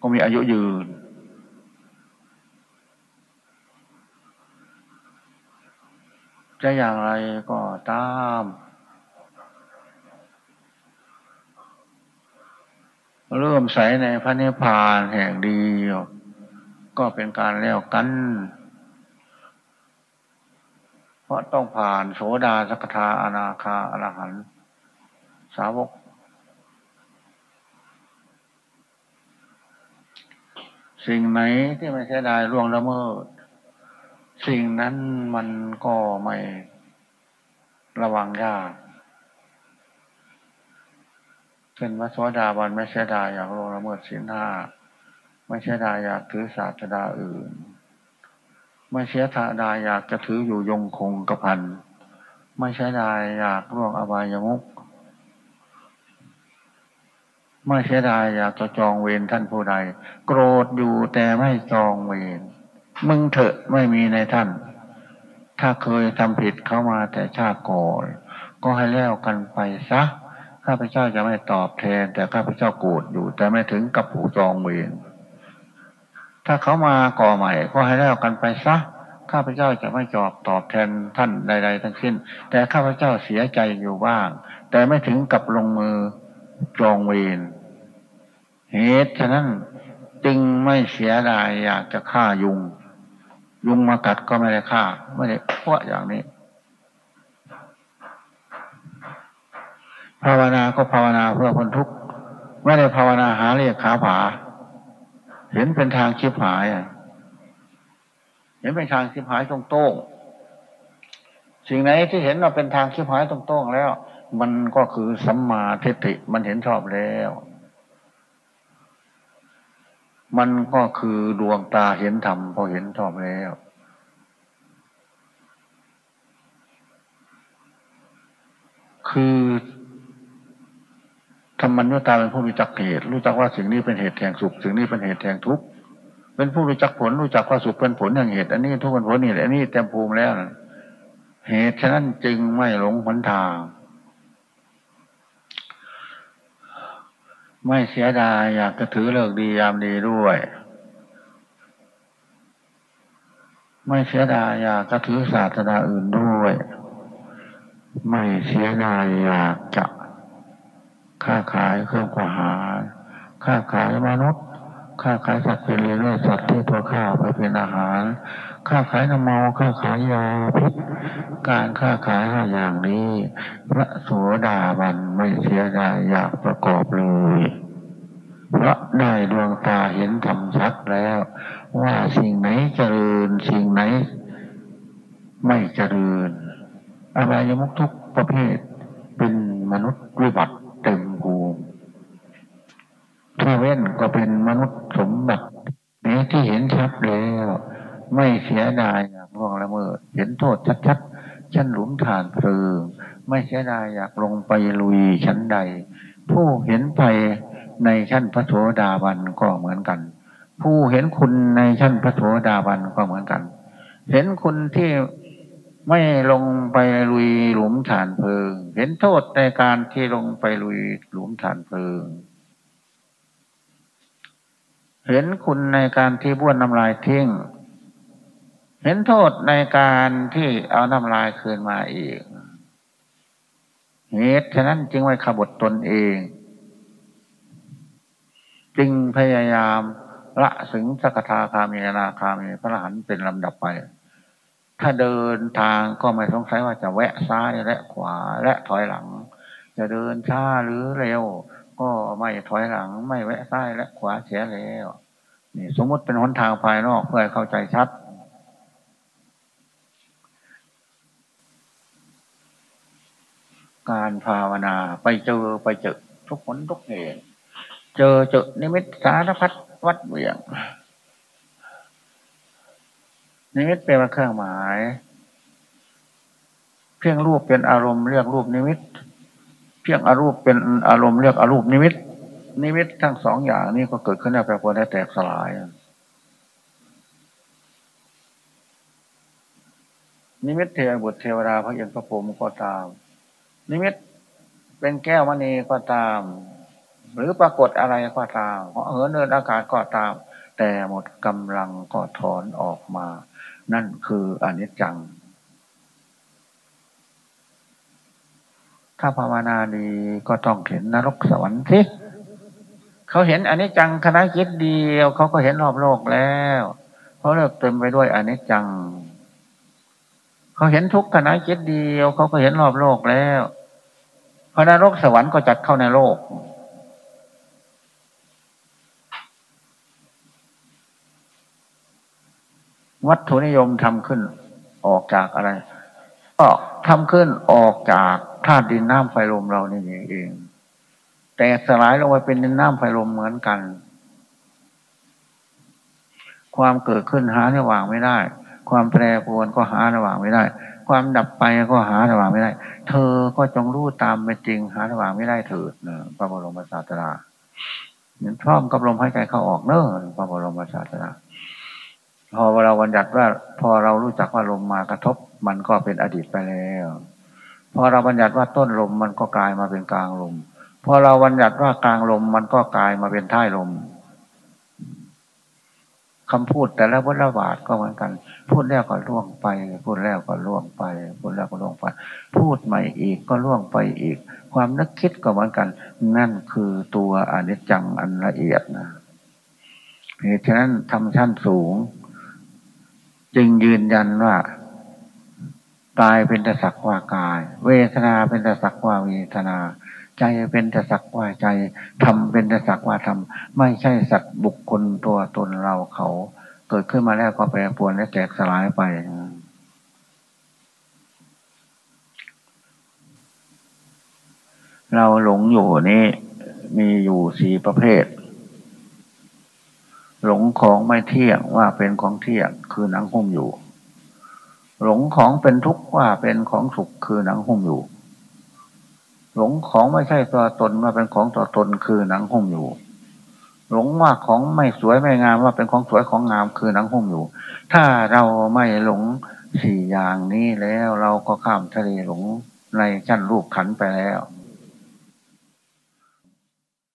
Speaker 1: ก็มีอายุยืน จะอย่างไรก็ตาม เริ่มใสในพระนิพพานแห่งเดียวก็เป็นการแล้วกัน เพราะต้องผ่านโสดาสกทาอนาคาอรหันสาวก สิ่งไหนที่ไม่ใช่ได้ล่วงละเมิด สิ่งนั้นมันก็ไม่ระวังยากเช่นว่าสวดาบันไม่เสียดายอยากลงละเมิดศีลห้าไม่เสียดายอยากถือศาสดาอื่น ไม่เสียดายอยากจะถืออยู่ยงคงกระพันไม่เสียดายอยากร่วงอบายมุกไม่เสียดายอยากจะจองเวรท่านผู้ใด โกรธอยู่แต่ไม่จองเวร มึงเถอะไม่มีในท่าน ถ้าเคยทำผิดเข้ามาแต่ชาติก่อนก็ให้แล้วกันไปซะข้าพเจ้าจะไม่ตอบแทน แต่ข้าพเจ้าโกรธอยู่ แต่ไม่ถึงกับผูจองเวรถ้าเขามาก่อใหม่ ก็ให้แล้วกันไปซะข้าพเจ้าจะไม่จอบตอบแทนท่านใด ๆ ทั้งสิ้น แต่ข้าพเจ้าเสียใจอยู่บ้าง แต่ไม่ถึงกับลงมือจองเวรเหตุฉะนั้นจึงไม่เสียดายอยากจะฆ่ายุง ยุงมากัดก็ไม่ได้ฆ่า ไม่ได้เพราะอย่างนี้ ภาวนาก็ภาวนาเพื่อพ้นทุกข์ไม่ได้ภาวนาหาเรียกขาผา เห็นเป็นทางชิบหายเห็นเป็นทางชิบหายตรงโต้งสิ่งไหนที่เห็นว่าเป็นทางชิบหายตรงโต้งแล้ว มันก็คือสัมมาทิฏฐิมันเห็นชอบแล้ว มันก็คือดวงตาเห็นธรรมพอเห็นชอบแล้ว คือธรรมัญญาตาเป็นผู้รู้จักเหตุ รู้จักว่าสิ่งนี้เป็นเหตุแห่งสุขสิ่งนี้เป็นเหตุแห่งทุกข์เป็นผู้รู้จักผลรู้จักว่าสุขเป็นผลแห่งเหตุ อันนี้ทุกข์เป็นผลนี่อันนี้เต็มภูมิแล้วเหตุฉะนั้นจึงไม่หลงหนทาง ไม่เสียดายอยากจะถือเลิกดียามดีด้วย ไม่เสียดายอยากจะถือศาสนาอื่นด้วย ไม่เสียดายอยากจะค้าขายเครื่องขวาค้าขายมนุษย์ ค้าขายสัตว์เป็นเลี้ยงสัตว์ที่ตัวข้าวไปเป็นอาหาร ค้าขายน้ำเมาค้าขายยาพิษการค้าขายห้าอย่างนี้ พระโสดาบันไม่เสียดายอยากประกอบเลยเพราะได้ดวงตาเห็นธรรมชัดแล้ว ว่าสิ่งไหนเจริญสิ่งไหน ไม่เจริญอะไรยมุกทุกประเภทเป็นมนุษย์วิบัติเต็มภูมิถ้าเว้นก็เป็นมนุษย์สมบัตินี้ที่เห็นชัดแล้ว ไม่เสียดายอยากล่วงละเมิด เห็นโทษชัดๆชั้นหลุมฐานเพลิง ไม่เสียดายอยากลงไปลุยชั้นใด ผู้เห็นไปในชั้นพระโสดาบันก็เหมือนกัน ผู้เห็นคุณในชั้นพระโสดาบันก็เหมือนกัน เห็นคุณที่ไม่ลงไปลุยหลุมฐานเพลิง เห็นโทษในการที่ลงไปลุยหลุมฐานเพลิง เห็นคุณในการที่บ้วนน้ำลายทิ้ง เห็นโทษในการที่เอาน้ำลายคืนมาอีก เหตุฉะนั้นจึงไว้ขบฏตนเอง จึงพยายามละสึงสกทาคามีนาคามีพระหันเป็นลำดับไป ถ้าเดินทางก็ไม่สงสัยว่าจะแวะซ้ายและขวาและถอยหลัง จะเดินช้าหรือเร็ว ก็ไม่ถอยหลัง ไม่แวะซ้ายและขวาเสียแล้วนี่สมมติเป็นหนทางภายนอกเพื่อเข้าใจชัด การภาวนาไปเจอไปเจอทุกผลทุกเหตุเจอเจอนิมิตสารพัดวัดเวียงนิมิตเป็นเครื่องหมาย เพียงรูปเป็นอารมณ์เรียกรูปนิมิต เพียงอารูปเป็นอารมณ์เรียกอารูปนิมิต นิมิตทั้งสองอย่างนี้ก็เกิดขึ้นแล้วแปรปรวนและแตกสลายนิมิตเทวบุตรเทวดาพระเย็นพระพรหมก็ตาม นิมิตเป็นแก้วมณีก็ตาม หรือปรากฏอะไรก็ตามเหินเดินอากาศก็ตาม แต่หมดกำลังก็ถอนออกมา นั่นคืออนิจจัง ถ้าภาวนาดีก็ต้องเห็นนรกสวรรค์ที่เขาเห็นอนิจจังคณะคิดเดียว เขาก็เห็นรอบโลกแล้วเขาะเลิกเต็มไปด้วยอนิจจัง เขาเห็นทุกคณะคิดเดียว เขาก็เห็นรอบโลกแล้ว พระนรกสวรรค์ก็จัดเข้าในโลก วัตถุนิยมทำขึ้นออกจากอะไร ก็ทำขึ้นออกจากธาตุดินน้ำไฟลมเรานี่เอง แต่สลายลงไปเป็นดินน้ำไฟลมเหมือนกัน ความเกิดขึ้นหาระหว่างไม่ได้ ความแปรปรวนก็หาระหว่างไม่ได้ ความดับไปก็หาระหว่างไม่ได้ เธอก็จงรู้ตามเป็นจริงหาระหว่างไม่ได้เถิดนะพระบรมศาสดาเหมือนพร้อมกับลมหายใจเข้าออกเนอะพระบรมศาสดาพอเราบัญญัติว่า พอเรารู้จักว่าลมมากระทบ มันก็เป็นอดีตไปแล้วพอเราบัญญัติว่าต้นลมมันก็กลายมาเป็นกลางลมพอเราบัญญัติว่ากลางลมมันก็กลายมาเป็นท้ายลม คคำพูดแต่ละวัฏบาทก็เหมือนกัน พูดแล้วก็ล่วงไป พูดแล้วก็ล่วงไป พูดแล้วก็ล่วงไป พูดใหม่อีกก็ล่วงไปอีก ความนึกคิดก็เหมือนกัน นั่นคือตัวอนิจจังอันละเอียดนะเหตุฉะนั้นทำชั้นสูง จึงยืนยันว่ากายเป็นแต่สักว่ากาย เวทนาเป็นแต่สักว่าเวทนา ใจเป็นแต่สักว่าใจทำเป็นแต่สักว่าทำไม่ใช่สัตว์บุคคลตัวตนเราเขา เกิดขึ้นมาแล้วก็แปรปรวนและแตกสลายไปเราหลงอยู่นี้มีอยู่สี่ประเภท หลงของไม่เที่ยงว่าเป็นของเที่ยงคือหนังหุ้มอยู่ หลงของเป็นทุกข์ว่าเป็นของสุขคือหนังหุ้มอยู่ หลงของไม่ใช่ตัวตนว่าเป็นของตัวตนคือหนังหุ้มอยู่ หลงว่าของไม่สวยไม่งามว่าเป็นของสวยของงามคือหนังหุ้มอยู่ ถ้าเราไม่หลงสี่อย่างนี้แล้วเราก็ข้ามทะเลหลงในชั้นรูปขันไปแล้ว